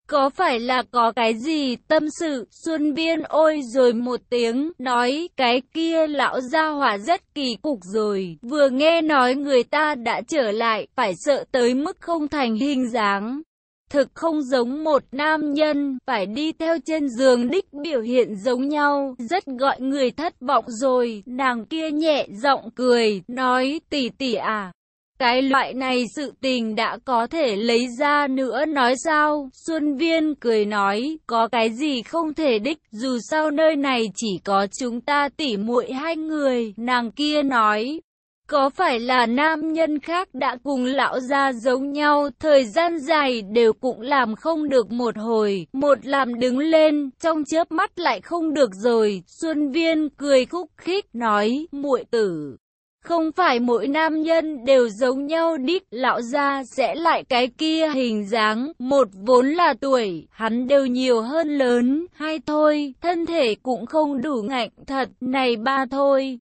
Có phải là có cái gì tâm sự, Xuân Viên ôi rồi một tiếng, nói cái kia lão gia hỏa rất kỳ cục rồi, vừa nghe nói người ta đã trở lại, phải sợ tới mức không thành hình dáng. Thực không giống một nam nhân, phải đi theo trên giường đích biểu hiện giống nhau, rất gọi người thất vọng rồi, nàng kia nhẹ giọng cười, nói tỷ tỷ à, cái loại này sự tình đã có thể lấy ra nữa nói sao? Xuân Viên cười nói, có cái gì không thể đích, dù sao nơi này chỉ có chúng ta tỉ muội hai người. Nàng kia nói, có phải là nam nhân khác đã cùng lão gia giống nhau, thời gian dài đều cũng làm không được một hồi, một làm đứng lên, trong chớp mắt lại không được rồi. Xuân Viên cười khúc khích nói, muội tử. Không phải mỗi nam nhân đều giống nhau đích, lão gia sẽ lại cái kia hình dáng, một vốn là tuổi, hắn đều nhiều hơn lớn, hai thôi, thân thể cũng không đủ ngạnh thật, này ba thôi.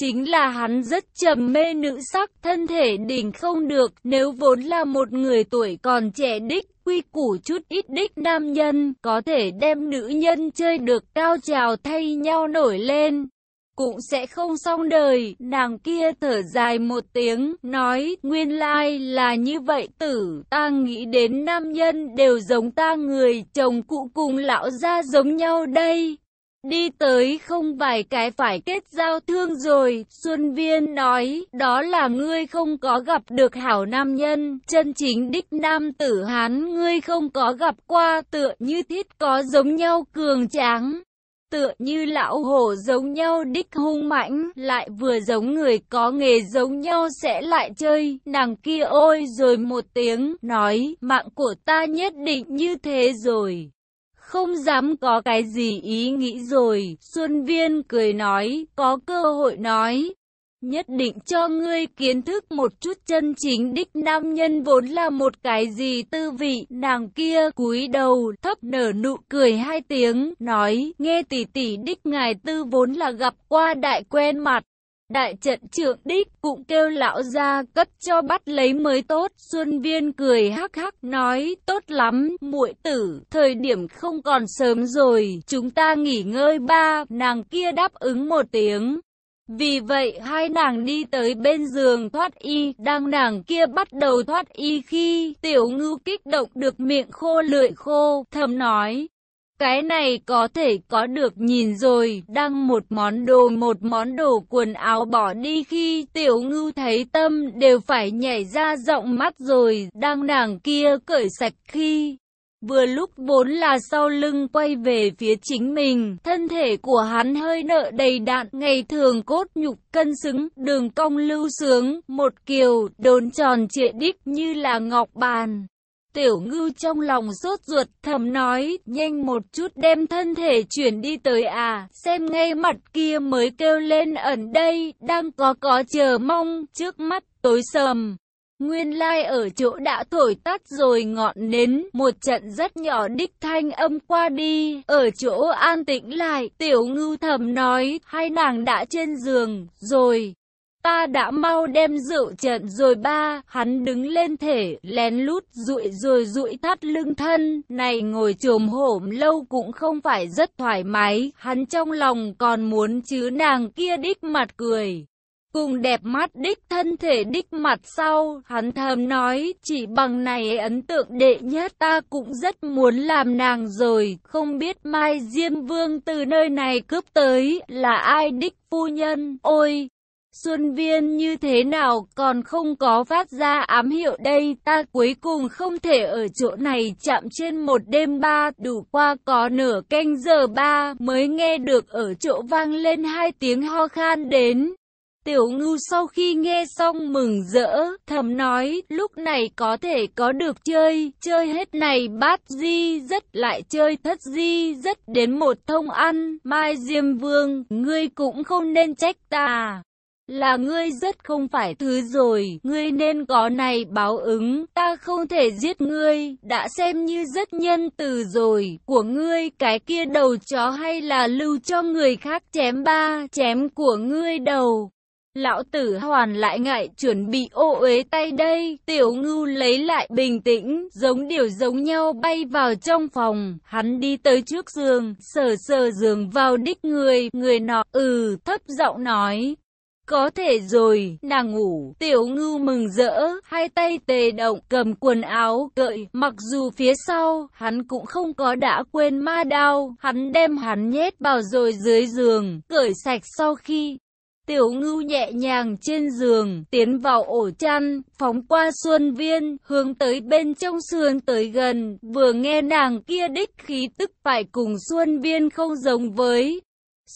Chính là hắn rất trầm mê nữ sắc, thân thể đỉnh không được, nếu vốn là một người tuổi còn trẻ đích, quy củ chút ít đích nam nhân, có thể đem nữ nhân chơi được cao trào thay nhau nổi lên cũng sẽ không xong đời. Nàng kia thở dài một tiếng, nói, nguyên lai là như vậy tử, ta nghĩ đến nam nhân đều giống ta người, chồng cụ cùng lão gia giống nhau đây. Đi tới không vài cái phải kết giao thương rồi, Xuân Viên nói, đó là ngươi không có gặp được hảo nam nhân, chân chính đích nam tử Hán ngươi không có gặp qua tựa như thiết có giống nhau cường tráng tựa như lão hổ giống nhau đích hung mãnh, lại vừa giống người có nghề giống nhau sẽ lại chơi, nàng kia ôi rồi một tiếng, nói, mạng của ta nhất định như thế rồi. Không dám có cái gì ý nghĩ rồi, Xuân Viên cười nói, có cơ hội nói, nhất định cho ngươi kiến thức một chút chân chính đích nam nhân vốn là một cái gì tư vị. Nàng kia cúi đầu thấp nở nụ cười hai tiếng, nói, nghe tỷ tỷ đích ngài tư vốn là gặp qua đại quen mặt. Đại trận trưởng đích cũng kêu lão ra cất cho bắt lấy mới tốt. Xuân Viên cười hắc hắc nói tốt lắm, muội tử, thời điểm không còn sớm rồi, chúng ta nghỉ ngơi ba. Nàng kia đáp ứng một tiếng. Vì vậy hai nàng đi tới bên giường thoát y, đang nàng kia bắt đầu thoát y khi tiểu ngưu kích động được miệng khô lưỡi khô, thầm nói. Cái này có thể có được nhìn rồi, đang một món đồ một món đồ quần áo bỏ đi khi tiểu ngưu thấy tâm đều phải nhảy ra rộng mắt rồi, đang nàng kia cởi sạch khi Vừa lúc vốn là sau lưng quay về phía chính mình, thân thể của hắn hơi nợ đầy đạn, ngày thường cốt nhục cân xứng, đường cong lưu sướng, một kiều, đồn tròn trịa đích như là ngọc bàn. Tiểu ngư trong lòng sốt ruột thầm nói, nhanh một chút đem thân thể chuyển đi tới à, xem ngay mặt kia mới kêu lên ẩn đây, đang có có chờ mong, trước mắt tối sầm. Nguyên lai like ở chỗ đã thổi tắt rồi ngọn nến, một trận rất nhỏ đích thanh âm qua đi, ở chỗ an tĩnh lại, tiểu ngưu thầm nói, hai nàng đã trên giường, rồi. Ta đã mau đem rượu trận rồi ba, hắn đứng lên thể, lén lút rụi rồi rụi thắt lưng thân, này ngồi trồm hổm lâu cũng không phải rất thoải mái, hắn trong lòng còn muốn chứ nàng kia đích mặt cười. Cùng đẹp mắt đích thân thể đích mặt sau, hắn thầm nói, chỉ bằng này ấn tượng đệ nhất ta cũng rất muốn làm nàng rồi, không biết Mai Diêm Vương từ nơi này cướp tới, là ai đích phu nhân, ôi! Xuân Viên như thế nào còn không có phát ra ám hiệu đây ta cuối cùng không thể ở chỗ này chạm trên một đêm ba đủ qua có nửa canh giờ ba mới nghe được ở chỗ vang lên hai tiếng ho khan đến. Tiểu ngưu sau khi nghe xong mừng rỡ, thầm nói, lúc này có thể có được chơi, chơi hết này bát di rất lại chơi thất di rất đến một thông ăn, Mai Diêm Vương, ngươi cũng không nên trách ta là ngươi rất không phải thứ rồi, ngươi nên có này báo ứng, ta không thể giết ngươi, đã xem như rất nhân từ rồi, của ngươi cái kia đầu chó hay là lưu cho người khác chém ba, chém của ngươi đầu. Lão tử hoàn lại ngại chuẩn bị ô uế tay đây, tiểu ngưu lấy lại bình tĩnh, giống điều giống nhau bay vào trong phòng, hắn đi tới trước giường, sờ sờ giường vào đích người, người nọ, ừ, thấp giọng nói. Có thể rồi, nàng ngủ, tiểu ngưu mừng rỡ, hai tay tề động, cầm quần áo, cợi, mặc dù phía sau, hắn cũng không có đã quên ma đao, hắn đem hắn nhét vào rồi dưới giường, cởi sạch sau khi. Tiểu ngưu nhẹ nhàng trên giường, tiến vào ổ chăn, phóng qua xuân viên, hướng tới bên trong sườn tới gần, vừa nghe nàng kia đích khí tức phải cùng xuân viên không giống với.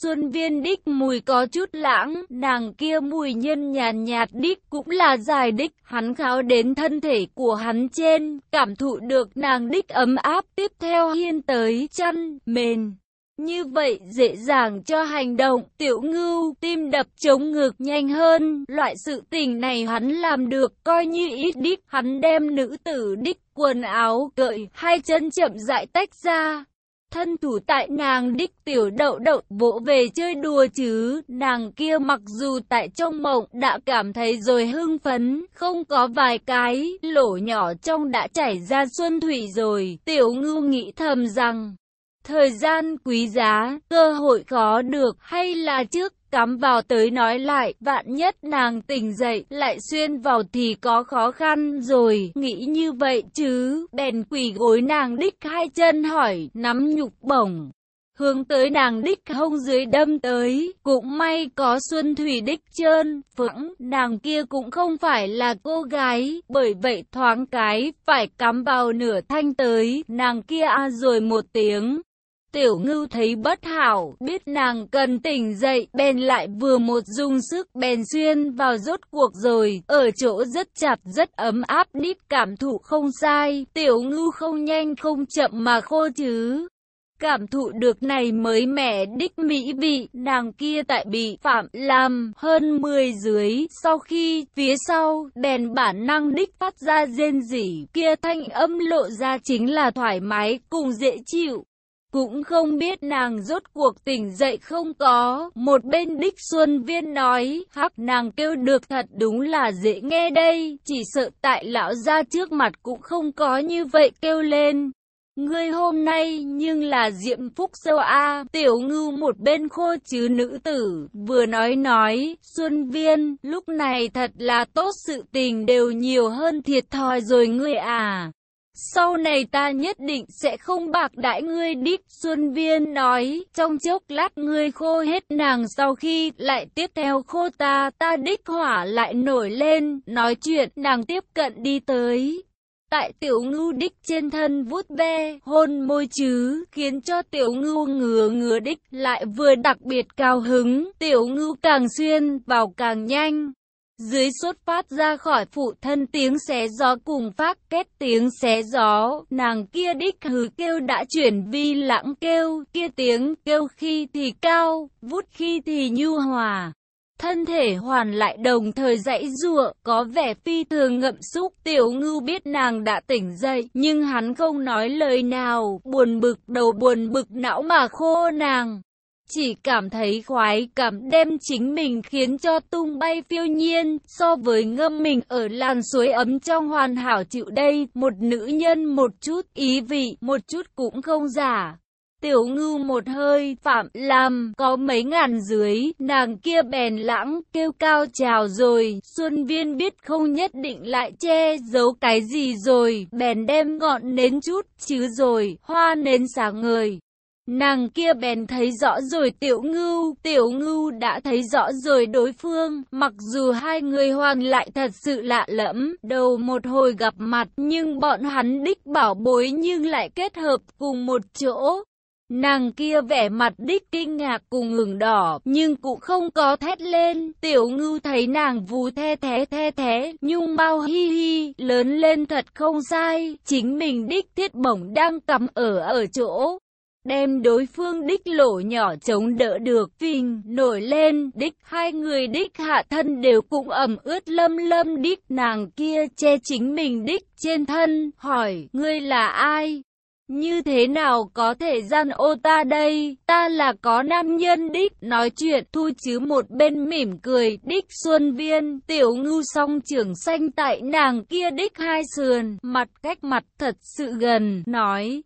Xuân viên đích mùi có chút lãng, nàng kia mùi nhân nhàn nhạt đích cũng là dài đích, hắn kháo đến thân thể của hắn trên, cảm thụ được nàng đích ấm áp tiếp theo hiên tới chăn, mền. Như vậy dễ dàng cho hành động, tiểu ngưu, tim đập chống ngực nhanh hơn, loại sự tình này hắn làm được, coi như ít đích, hắn đem nữ tử đích quần áo, cởi hai chân chậm rãi tách ra. Thân thủ tại nàng đích tiểu đậu đậu vỗ về chơi đùa chứ, nàng kia mặc dù tại trong mộng đã cảm thấy rồi hưng phấn, không có vài cái, lỗ nhỏ trong đã chảy ra xuân thủy rồi, tiểu ngưu nghĩ thầm rằng, Thời gian quý giá, cơ hội khó được hay là trước cắm vào tới nói lại, vạn nhất nàng tỉnh dậy, lại xuyên vào thì có khó khăn rồi, nghĩ như vậy chứ, bèn quỳ gối nàng đích hai chân hỏi, nắm nhục bổng. Hướng tới nàng đích hông dưới đâm tới, cũng may có xuân thủy đích trơn, phững, nàng kia cũng không phải là cô gái, bởi vậy thoáng cái, phải cắm vào nửa thanh tới, nàng kia a rồi một tiếng, Tiểu ngưu thấy bất hảo, biết nàng cần tỉnh dậy, bèn lại vừa một dung sức bèn xuyên vào rốt cuộc rồi, ở chỗ rất chặt rất ấm áp đít cảm thụ không sai, tiểu ngưu không nhanh không chậm mà khô chứ. Cảm thụ được này mới mẻ đích mỹ vị, nàng kia tại bị phạm làm hơn 10 dưới, sau khi phía sau đèn bản năng đích phát ra rên rỉ, kia thanh âm lộ ra chính là thoải mái cùng dễ chịu. Cũng không biết nàng rốt cuộc tỉnh dậy không có. Một bên đích Xuân Viên nói, hắc nàng kêu được thật đúng là dễ nghe đây. Chỉ sợ tại lão ra trước mặt cũng không có như vậy kêu lên. Ngươi hôm nay nhưng là diệm phúc sâu A, tiểu ngưu một bên khô chứ nữ tử, vừa nói nói, Xuân Viên, lúc này thật là tốt sự tình đều nhiều hơn thiệt thòi rồi ngươi à. Sau này ta nhất định sẽ không bạc đãi ngươi đích Xuân Viên nói, trong chốc lát ngươi khô hết nàng sau khi lại tiếp theo khô ta, ta đích hỏa lại nổi lên, nói chuyện nàng tiếp cận đi tới. Tại tiểu ngưu đích trên thân vuốt ve, hôn môi chứ, khiến cho tiểu ngưu ngứa ngứa đích lại vừa đặc biệt cao hứng, tiểu ngưu càng xuyên vào càng nhanh. Dưới xuất phát ra khỏi phụ thân tiếng xé gió cùng phát kết tiếng xé gió, nàng kia đích hứ kêu đã chuyển vi lãng kêu, kia tiếng kêu khi thì cao, vút khi thì nhu hòa. Thân thể hoàn lại đồng thời dãy rụa, có vẻ phi thường ngậm xúc, tiểu ngưu biết nàng đã tỉnh dậy, nhưng hắn không nói lời nào, buồn bực đầu buồn bực não mà khô nàng chỉ cảm thấy khoái cảm đem chính mình khiến cho tung bay phiêu nhiên, so với ngâm mình ở làn suối ấm trong hoàn hảo chịu đây, một nữ nhân một chút ý vị, một chút cũng không giả. Tiểu ngư một hơi, phạm làm, có mấy ngàn dưới, nàng kia bèn lãng, kêu cao chào rồi, Xuân Viên biết không nhất định lại che giấu cái gì rồi, bèn đem ngọn nến chút, chứ rồi, hoa nến sáng ngời. Nàng kia bèn thấy rõ rồi tiểu ngưu, tiểu ngưu đã thấy rõ rồi đối phương, mặc dù hai người hoàng lại thật sự lạ lẫm, đầu một hồi gặp mặt nhưng bọn hắn đích bảo bối nhưng lại kết hợp cùng một chỗ. Nàng kia vẻ mặt đích kinh ngạc cùng ngừng đỏ, nhưng cũng không có thét lên. Tiểu ngưu thấy nàng vù the thế the thế, nhung bao hi hi, lớn lên thật không sai. Chính mình đích thiết bổng đang cầm ở ở chỗ đem đối phương đích lỗ nhỏ chống đỡ được, phình, nổi lên, đích, hai người đích hạ thân đều cũng ẩm ướt lâm lâm đích, nàng kia che chính mình đích trên thân, hỏi, ngươi là ai? Như thế nào có thể gian ô ta đây, ta là có nam nhân đích, nói chuyện thu chứ một bên mỉm cười, đích xuân viên, tiểu ngưu song trưởng xanh tại nàng kia đích hai sườn, mặt cách mặt thật sự gần, nói.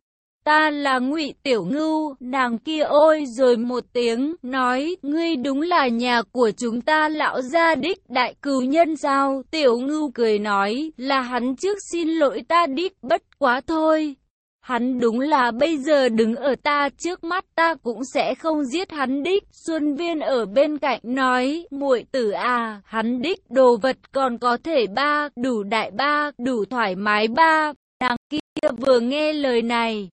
Ta là ngụy Tiểu Ngưu, nàng kia ôi rồi một tiếng, nói, ngươi đúng là nhà của chúng ta lão gia đích đại cừu nhân sao? Tiểu Ngưu cười nói, là hắn trước xin lỗi ta đích bất quá thôi. Hắn đúng là bây giờ đứng ở ta trước mắt ta cũng sẽ không giết hắn đích. Xuân Viên ở bên cạnh nói, muội tử à, hắn đích đồ vật còn có thể ba, đủ đại ba, đủ thoải mái ba. Nàng kia vừa nghe lời này,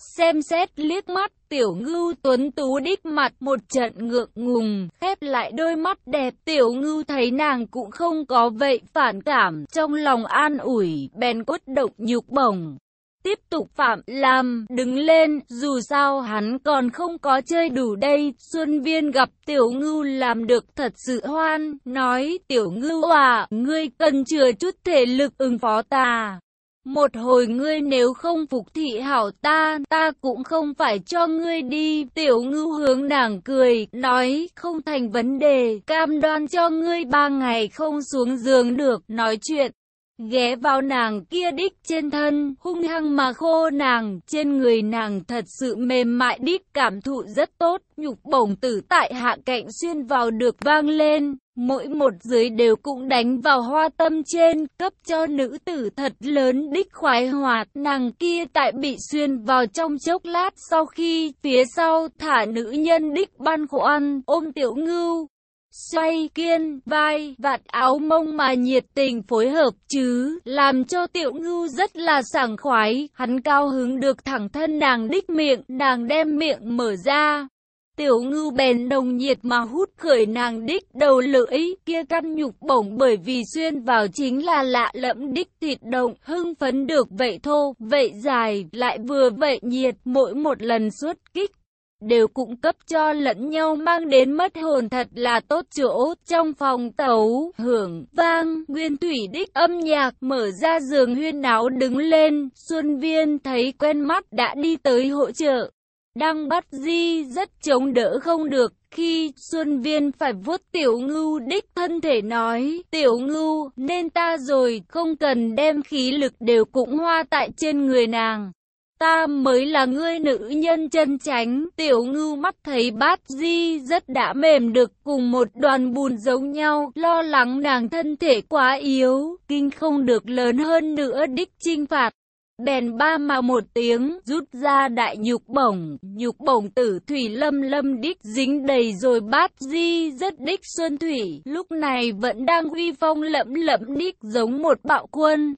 xem xét liếc mắt tiểu ngưu tuấn tú đích mặt một trận ngượng ngùng, khép lại đôi mắt đẹp tiểu ngưu thấy nàng cũng không có vậy phản cảm, trong lòng an ủi, bèn cốt động nhục bổng. Tiếp tục phạm làm, đứng lên, dù sao hắn còn không có chơi đủ đây, Xuân Viên gặp Tiểu Ngưu làm được thật sự hoan, nói Tiểu Ngưu à, ngươi cần chừa chút thể lực ứng phó ta. Một hồi ngươi nếu không phục thị hảo ta, ta cũng không phải cho ngươi đi. Tiểu ngưu hướng nàng cười, nói, không thành vấn đề, cam đoan cho ngươi ba ngày không xuống giường được, nói chuyện. Ghé vào nàng kia đích trên thân, hung hăng mà khô nàng, trên người nàng thật sự mềm mại đích cảm thụ rất tốt, nhục bổng tử tại hạ cạnh xuyên vào được vang lên. Mỗi một dưới đều cũng đánh vào hoa tâm trên, cấp cho nữ tử thật lớn đích khoái hoạt. Nàng kia tại bị xuyên vào trong chốc lát sau khi phía sau thả nữ nhân đích ban khoan, ôm tiểu ngưu. Xoay kiên, vai, vạt áo mông mà nhiệt tình phối hợp chứ, làm cho tiểu ngưu rất là sảng khoái, hắn cao hứng được thẳng thân nàng đích miệng, nàng đem miệng mở ra, Tiểu ngưu bèn đồng nhiệt mà hút khởi nàng đích đầu lưỡi, kia căn nhục bổng bởi vì xuyên vào chính là lạ lẫm đích thịt động, hưng phấn được vậy thô, vậy dài, lại vừa vậy nhiệt, mỗi một lần xuất kích. Đều cung cấp cho lẫn nhau mang đến mất hồn thật là tốt chỗ trong phòng tấu, hưởng, vang, nguyên thủy đích âm nhạc mở ra giường huyên náo đứng lên, Xuân Viên thấy quen mắt đã đi tới hỗ trợ. Đang bắt di rất chống đỡ không được, khi Xuân Viên phải vuốt tiểu ngưu đích thân thể nói, tiểu ngưu, nên ta rồi, không cần đem khí lực đều cũng hoa tại trên người nàng. Ta mới là ngươi nữ nhân chân tránh, tiểu ngưu mắt thấy bát di rất đã mềm được cùng một đoàn bùn giống nhau, lo lắng nàng thân thể quá yếu, kinh không được lớn hơn nữa đích trinh phạt bèn ba mà một tiếng, rút ra đại nhục bổng, nhục bổng tử thủy lâm lâm đích dính đầy rồi bát di rất đích xuân thủy, lúc này vẫn đang uy phong lẫm lẫm đích giống một bạo quân.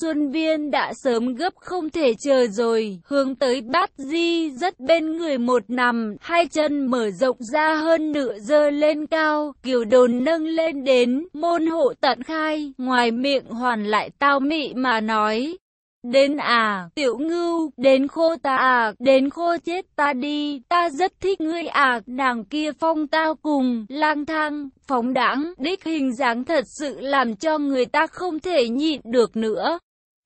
Xuân Viên đã sớm gấp không thể chờ rồi, hướng tới bát di rất bên người một nằm, hai chân mở rộng ra hơn nửa dơ lên cao, kiều đồn nâng lên đến, môn hộ tận khai, ngoài miệng hoàn lại tao mị mà nói, Đến à, tiểu ngưu, đến khô ta à, đến khô chết ta đi, ta rất thích ngươi à, nàng kia phong tao cùng, lang thang, phóng đãng, đích hình dáng thật sự làm cho người ta không thể nhịn được nữa.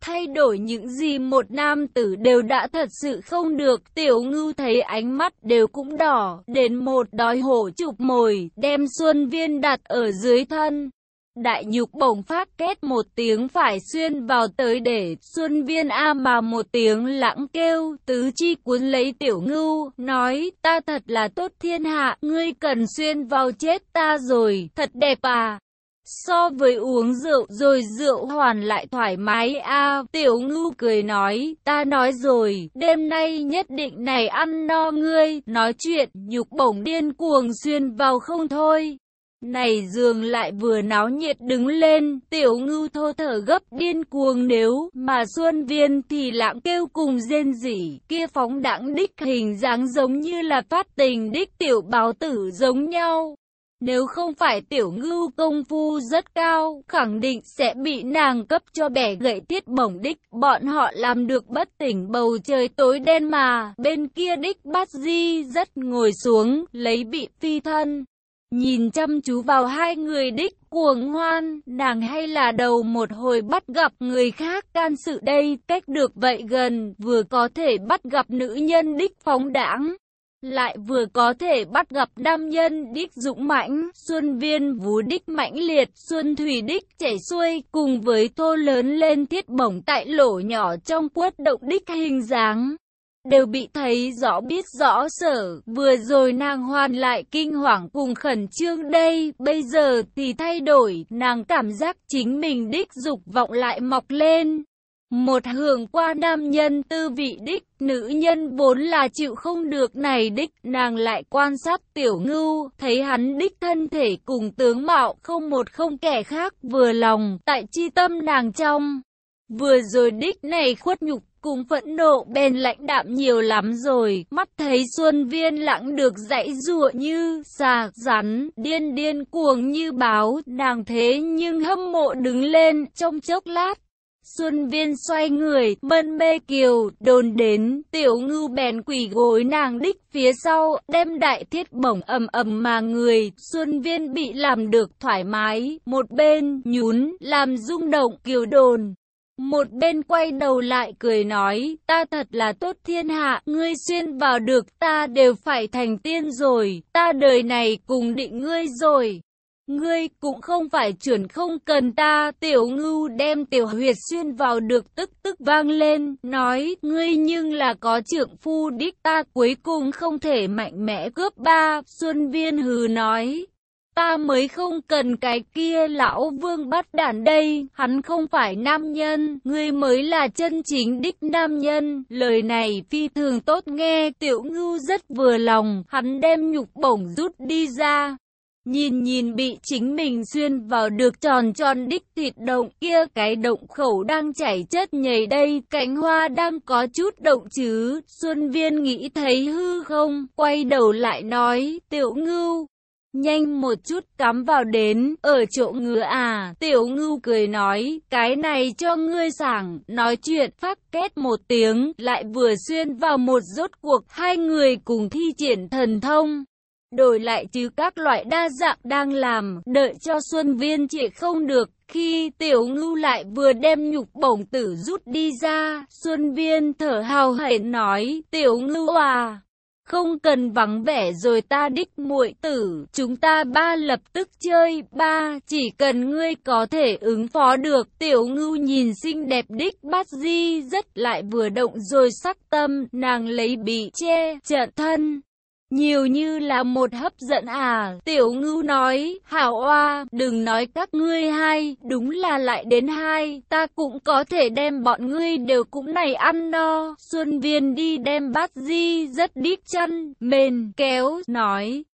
Thay đổi những gì một nam tử đều đã thật sự không được, tiểu ngưu thấy ánh mắt đều cũng đỏ, đến một đói hổ chụp mồi, đem xuân viên đặt ở dưới thân. Đại nhục bổng phát kết một tiếng phải xuyên vào tới để xuân viên A mà một tiếng lãng kêu, tứ chi cuốn lấy tiểu ngưu, nói, ta thật là tốt thiên hạ, ngươi cần xuyên vào chết ta rồi, thật đẹp à. So với uống rượu rồi rượu hoàn lại thoải mái a tiểu ngưu cười nói, ta nói rồi, đêm nay nhất định này ăn no ngươi, nói chuyện, nhục bổng điên cuồng xuyên vào không thôi. Này giường lại vừa náo nhiệt đứng lên, tiểu ngưu thô thở gấp điên cuồng nếu mà xuân viên thì lãng kêu cùng rên rỉ, kia phóng đẳng đích hình dáng giống như là phát tình đích tiểu báo tử giống nhau. Nếu không phải tiểu ngưu công phu rất cao, khẳng định sẽ bị nàng cấp cho bẻ gậy tiết bổng đích. Bọn họ làm được bất tỉnh bầu trời tối đen mà, bên kia đích bát di rất ngồi xuống, lấy bị phi thân. Nhìn chăm chú vào hai người đích cuồng hoan, nàng hay là đầu một hồi bắt gặp người khác can sự đây, cách được vậy gần, vừa có thể bắt gặp nữ nhân đích phóng đãng lại vừa có thể bắt gặp nam nhân đích dũng mãnh, xuân viên vú đích mãnh liệt, xuân thủy đích chảy xuôi, cùng với thô lớn lên thiết bổng tại lỗ nhỏ trong quất động đích hình dáng. Đều bị thấy rõ biết rõ sở, vừa rồi nàng hoàn lại kinh hoàng cùng khẩn trương đây, bây giờ thì thay đổi, nàng cảm giác chính mình đích dục vọng lại mọc lên. Một hưởng qua nam nhân tư vị đích, nữ nhân vốn là chịu không được này đích, nàng lại quan sát tiểu ngưu, thấy hắn đích thân thể cùng tướng mạo không một không kẻ khác vừa lòng, tại chi tâm nàng trong. Vừa rồi đích này khuất nhục cùng phẫn nộ bền lãnh đạm nhiều lắm rồi, mắt thấy Xuân Viên lặng được dãy dụa như xà rắn, điên điên cuồng như báo, nàng thế nhưng hâm mộ đứng lên trong chốc lát, Xuân Viên xoay người, mân mê kiều, đồn đến, tiểu ngưu bèn quỷ gối nàng đích phía sau, đem đại thiết bổng ầm ầm mà người, Xuân Viên bị làm được thoải mái, một bên, nhún, làm rung động kiều đồn. Một bên quay đầu lại cười nói, ta thật là tốt thiên hạ, ngươi xuyên vào được ta đều phải thành tiên rồi, ta đời này cùng định ngươi rồi. Ngươi cũng không phải chuẩn không cần ta, tiểu ngưu đem tiểu huyệt xuyên vào được tức tức vang lên, nói, ngươi nhưng là có trưởng phu đích ta cuối cùng không thể mạnh mẽ cướp ba, Xuân Viên hừ nói. Ta mới không cần cái kia lão vương bắt đản đây, hắn không phải nam nhân, ngươi mới là chân chính đích nam nhân. Lời này phi thường tốt nghe, tiểu ngưu rất vừa lòng, hắn đem nhục bổng rút đi ra, Nhìn nhìn bị chính mình xuyên vào được tròn tròn đích thịt động kia cái động khẩu đang chảy chất nhầy đây, cánh hoa đang có chút động chứ, Xuân Viên nghĩ thấy hư không, quay đầu lại nói, tiểu ngưu. Nhanh một chút cắm vào đến, ở chỗ ngứa à, tiểu ngưu cười nói, cái này cho ngươi sảng, nói chuyện phát két một tiếng, lại vừa xuyên vào một rốt cuộc, hai người cùng thi triển thần thông đổi lại chứ các loại đa dạng đang làm, đợi cho Xuân Viên chị không được. Khi tiểu ngưu lại vừa đem nhục bổng tử rút đi ra, Xuân Viên thở hào hển nói, tiểu ngưu à, không cần vắng vẻ rồi ta đích muội tử, chúng ta ba lập tức chơi, ba, chỉ cần ngươi có thể ứng phó được, tiểu ngưu nhìn xinh đẹp đích bát di rất lại vừa động rồi sắc tâm, nàng lấy bị che, trợ thân. Nhiều như là một hấp dẫn à, tiểu ngưu nói, hảo oa, đừng nói các ngươi hai, đúng là lại đến hai, ta cũng có thể đem bọn ngươi đều cũng này ăn no. Xuân viên đi đem bát di rất đít chân, mền, kéo, nói.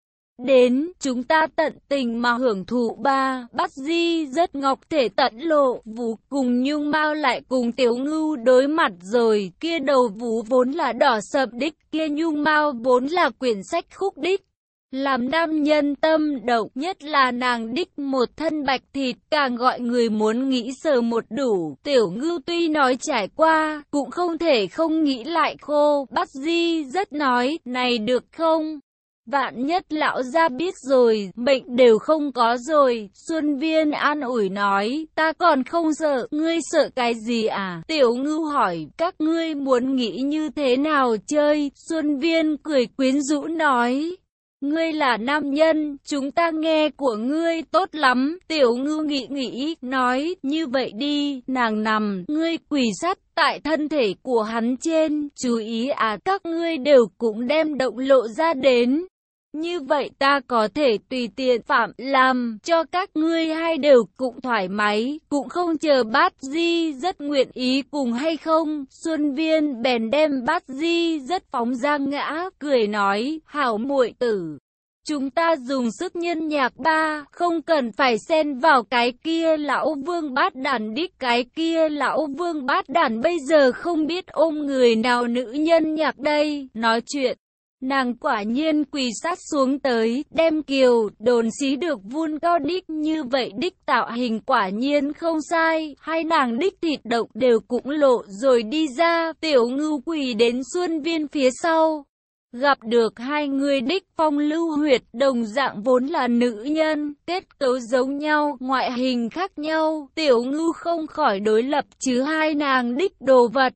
Đến, chúng ta tận tình mà hưởng thụ ba, bát di rất ngọc thể tận lộ, vũ cùng nhung mau lại cùng tiểu ngưu đối mặt rồi, kia đầu vũ vốn là đỏ sập đích, kia nhung mau vốn là quyển sách khúc đích. Làm nam nhân tâm động nhất là nàng đích một thân bạch thịt càng gọi người muốn nghĩ sờ một đủ. Tiểu ngưu tuy nói trải qua, cũng không thể không nghĩ lại khô. Bác Di rất nói, này được không? Vạn nhất lão gia biết rồi, bệnh đều không có rồi. Xuân Viên an ủi nói, ta còn không sợ, ngươi sợ cái gì à? Tiểu ngưu hỏi, các ngươi muốn nghĩ như thế nào chơi? Xuân Viên cười quyến rũ nói. Ngươi là nam nhân, chúng ta nghe của ngươi tốt lắm. Tiểu ngư nghĩ nghĩ, nói, như vậy đi, nàng nằm, ngươi quỳ sắt tại thân thể của hắn trên. Chú ý à, các ngươi đều cũng đem động lộ ra đến. Như vậy ta có thể tùy tiện phạm làm cho các ngươi hai đều cũng thoải mái, cũng không chờ bát di rất nguyện ý cùng hay không. Xuân viên bèn đem bát di rất phóng ra ngã, cười nói, hảo muội tử. Chúng ta dùng sức nhân nhạc ba, không cần phải xen vào cái kia lão vương bát đàn đích cái kia lão vương bát đàn bây giờ không biết ôm người nào nữ nhân nhạc đây, nói chuyện. Nàng quả nhiên quỳ sát xuống tới, đem kiều, đồn xí được vun cao đích như vậy đích tạo hình quả nhiên không sai, hai nàng đích thịt động đều cũng lộ rồi đi ra, tiểu ngưu quỳ đến xuân viên phía sau. Gặp được hai người đích phong lưu huyệt đồng dạng vốn là nữ nhân, kết cấu giống nhau, ngoại hình khác nhau, tiểu ngưu không khỏi đối lập chứ hai nàng đích đồ vật.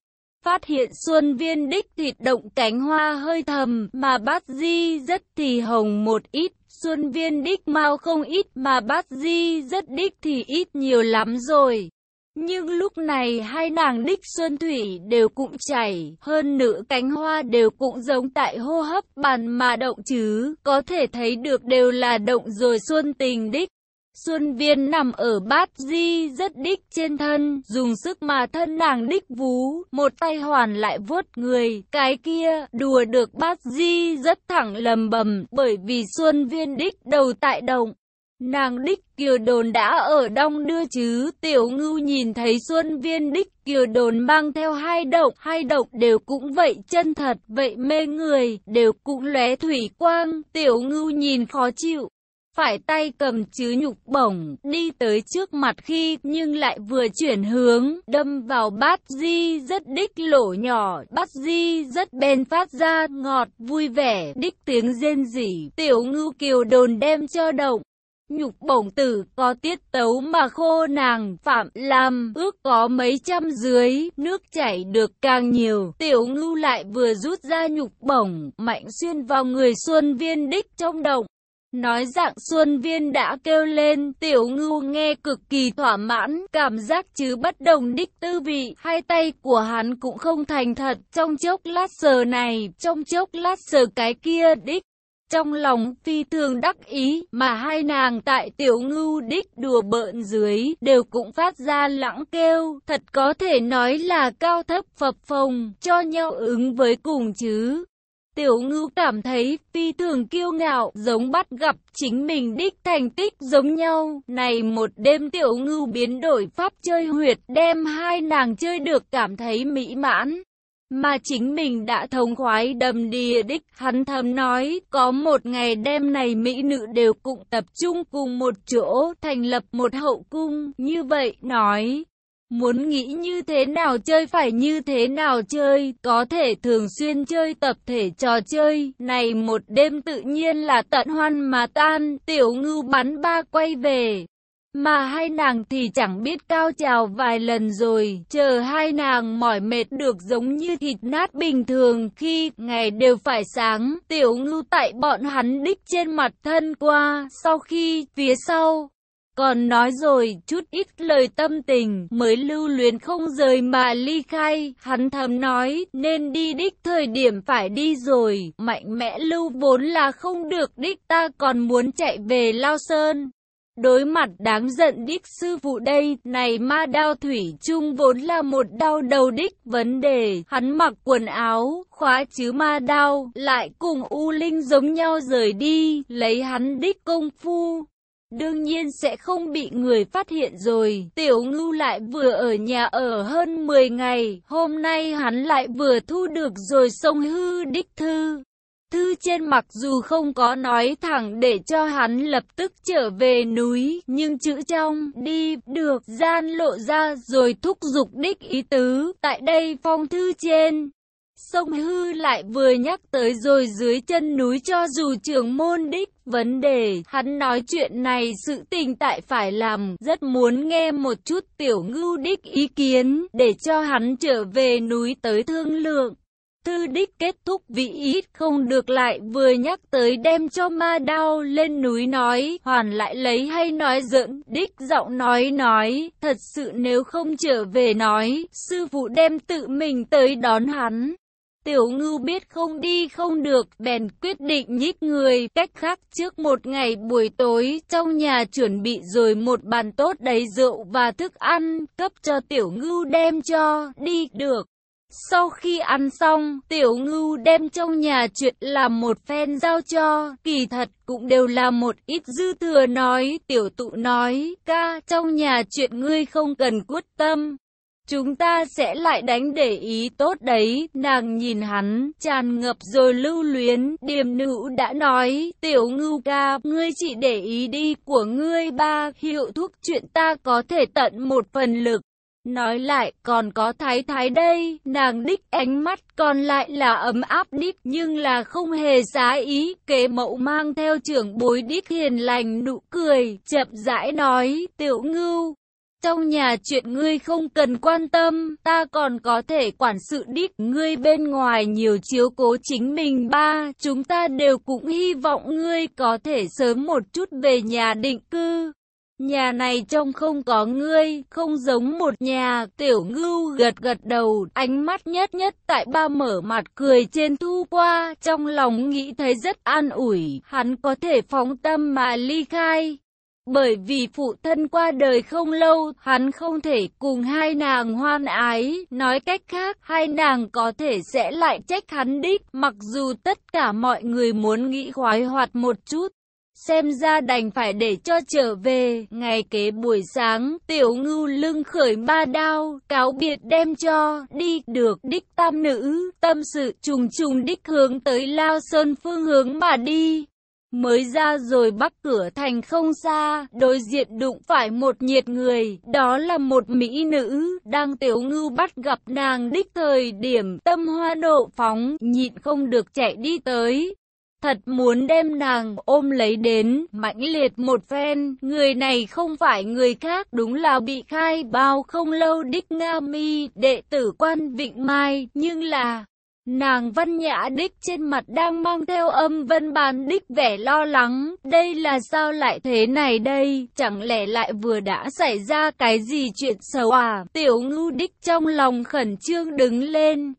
Phát hiện xuân viên đích thịt động cánh hoa hơi thầm, mà bát di rất thì hồng một ít, xuân viên đích mau không ít mà bát di rất đích thì ít nhiều lắm rồi. Nhưng lúc này hai nàng đích xuân thủy đều cũng chảy, hơn nữa cánh hoa đều cũng giống tại hô hấp bàn mà động chứ, có thể thấy được đều là động rồi xuân tình đích. Xuân viên nằm ở bát di rất đích trên thân, dùng sức mà thân nàng đích vú, một tay hoàn lại vuốt người, cái kia, đùa được bát di rất thẳng lầm bầm, bởi vì xuân viên đích đầu tại động. Nàng đích kiều đồn đã ở đông đưa chứ, tiểu ngưu nhìn thấy xuân viên đích kiều đồn mang theo hai động, hai động đều cũng vậy chân thật, vậy mê người, đều cũng lóe thủy quang, tiểu ngưu nhìn khó chịu. Phải tay cầm chứ nhục bổng, đi tới trước mặt khi, nhưng lại vừa chuyển hướng, đâm vào bát di rất đích lỗ nhỏ, bát di rất bền phát ra, ngọt, vui vẻ, đích tiếng rên rỉ, tiểu ngưu kiều đồn đem cho động. Nhục bổng tử có tiết tấu mà khô nàng phạm làm ước có mấy trăm dưới, nước chảy được càng nhiều. Tiểu ngưu lại vừa rút ra nhục bổng, mạnh xuyên vào người xuân viên đích trong động. Nói dạng xuân viên đã kêu lên, tiểu ngưu nghe cực kỳ thỏa mãn, cảm giác chứ bất đồng đích tư vị, hai tay của hắn cũng không thành thật, trong chốc lát sờ này, trong chốc lát sờ cái kia đích. Trong lòng phi thường đắc ý mà hai nàng tại tiểu ngưu đích đùa bợn dưới đều cũng phát ra lãng kêu, thật có thể nói là cao thấp phập phồng, cho nhau ứng với cùng chứ. Tiểu ngưu cảm thấy phi thường kiêu ngạo, giống bắt gặp chính mình đích thành tích giống nhau. Này một đêm tiểu ngưu biến đổi pháp chơi huyệt, đem hai nàng chơi được cảm thấy mỹ mãn. Mà chính mình đã thống khoái đầm đìa đích, hắn thầm nói, có một ngày đêm này mỹ nữ đều cũng tập trung cùng một chỗ, thành lập một hậu cung, như vậy, nói. Muốn nghĩ như thế nào chơi phải như thế nào chơi, có thể thường xuyên chơi tập thể trò chơi, này một đêm tự nhiên là tận hoan mà tan, tiểu ngưu bắn ba quay về. Mà hai nàng thì chẳng biết cao trào vài lần rồi, chờ hai nàng mỏi mệt được giống như thịt nát bình thường khi ngày đều phải sáng, tiểu ngưu tại bọn hắn đích trên mặt thân qua, sau khi, phía sau. Còn nói rồi, chút ít lời tâm tình, mới lưu luyến không rời mà ly khai, hắn thầm nói, nên đi đích thời điểm phải đi rồi, mạnh mẽ lưu vốn là không được đích ta còn muốn chạy về Lao Sơn. Đối mặt đáng giận đích sư phụ đây, này ma đao thủy chung vốn là một đau đầu đích vấn đề, hắn mặc quần áo, khóa chứ ma đao, lại cùng U Linh giống nhau rời đi, lấy hắn đích công phu. Đương nhiên sẽ không bị người phát hiện rồi, tiểu ngưu lại vừa ở nhà ở hơn 10 ngày, hôm nay hắn lại vừa thu được rồi sông hư đích thư. Thư trên mặc dù không có nói thẳng để cho hắn lập tức trở về núi, nhưng chữ trong đi được gian lộ ra rồi thúc giục đích ý tứ, tại đây phong thư trên. Sông hư lại vừa nhắc tới rồi dưới chân núi cho dù trưởng môn đích vấn đề, hắn nói chuyện này sự tình tại phải làm, rất muốn nghe một chút tiểu ngưu đích ý kiến, để cho hắn trở về núi tới thương lượng. Thư đích kết thúc vị ít không được lại vừa nhắc tới đem cho ma đao lên núi nói, hoàn lại lấy hay nói giỡn, đích giọng nói nói, thật sự nếu không trở về nói, sư phụ đem tự mình tới đón hắn. Tiểu ngưu biết không đi không được, bèn quyết định nhích người, cách khác trước một ngày buổi tối, trong nhà chuẩn bị rồi một bàn tốt đầy rượu và thức ăn, cấp cho tiểu ngưu đem cho, đi được. Sau khi ăn xong, tiểu ngưu đem trong nhà chuyện làm một phen giao cho, kỳ thật cũng đều là một ít dư thừa nói, tiểu tụ nói, ca, trong nhà chuyện ngươi không cần quyết tâm chúng ta sẽ lại đánh để ý tốt đấy. Nàng nhìn hắn, tràn ngập rồi lưu luyến, điềm nữ đã nói, tiểu ngưu ca, ngươi chỉ để ý đi của ngươi ba, hiệu thuốc chuyện ta có thể tận một phần lực. Nói lại, còn có thái thái đây, nàng đích ánh mắt còn lại là ấm áp đích nhưng là không hề giá ý. Kế mẫu mang theo trưởng bối đích hiền lành nụ cười, chậm rãi nói, tiểu ngưu. Trong nhà chuyện ngươi không cần quan tâm, ta còn có thể quản sự đích, ngươi bên ngoài nhiều chiếu cố chính mình ba, chúng ta đều cũng hy vọng ngươi có thể sớm một chút về nhà định cư. Nhà này trông không có ngươi, không giống một nhà, tiểu ngưu gật gật đầu, ánh mắt nhất nhất tại ba mở mặt cười trên thu qua, trong lòng nghĩ thấy rất an ủi, hắn có thể phóng tâm mà ly khai. Bởi vì phụ thân qua đời không lâu, hắn không thể cùng hai nàng hoan ái, nói cách khác, hai nàng có thể sẽ lại trách hắn đích, mặc dù tất cả mọi người muốn nghĩ khoái hoạt một chút. Xem ra đành phải để cho trở về, ngày kế buổi sáng, tiểu ngưu lưng khởi ba đao, cáo biệt đem cho, đi, được, đích tam nữ, tâm sự trùng trùng đích hướng tới Lao Sơn phương hướng mà đi. Mới ra rồi bắc cửa thành không xa, đối diện đụng phải một nhiệt người, đó là một mỹ nữ, đang tiểu ngưu bắt gặp nàng đích thời điểm tâm hoa độ phóng, nhịn không được chạy đi tới. Thật muốn đem nàng ôm lấy đến, mãnh liệt một phen, người này không phải người khác, đúng là bị khai bao không lâu đích Nga mi, đệ tử quan Vịnh Mai, nhưng là... Nàng văn nhã đích trên mặt đang mang theo âm vân bàn đích vẻ lo lắng, đây là sao lại thế này đây, chẳng lẽ lại vừa đã xảy ra cái gì chuyện xấu à, tiểu ngưu đích trong lòng khẩn trương đứng lên,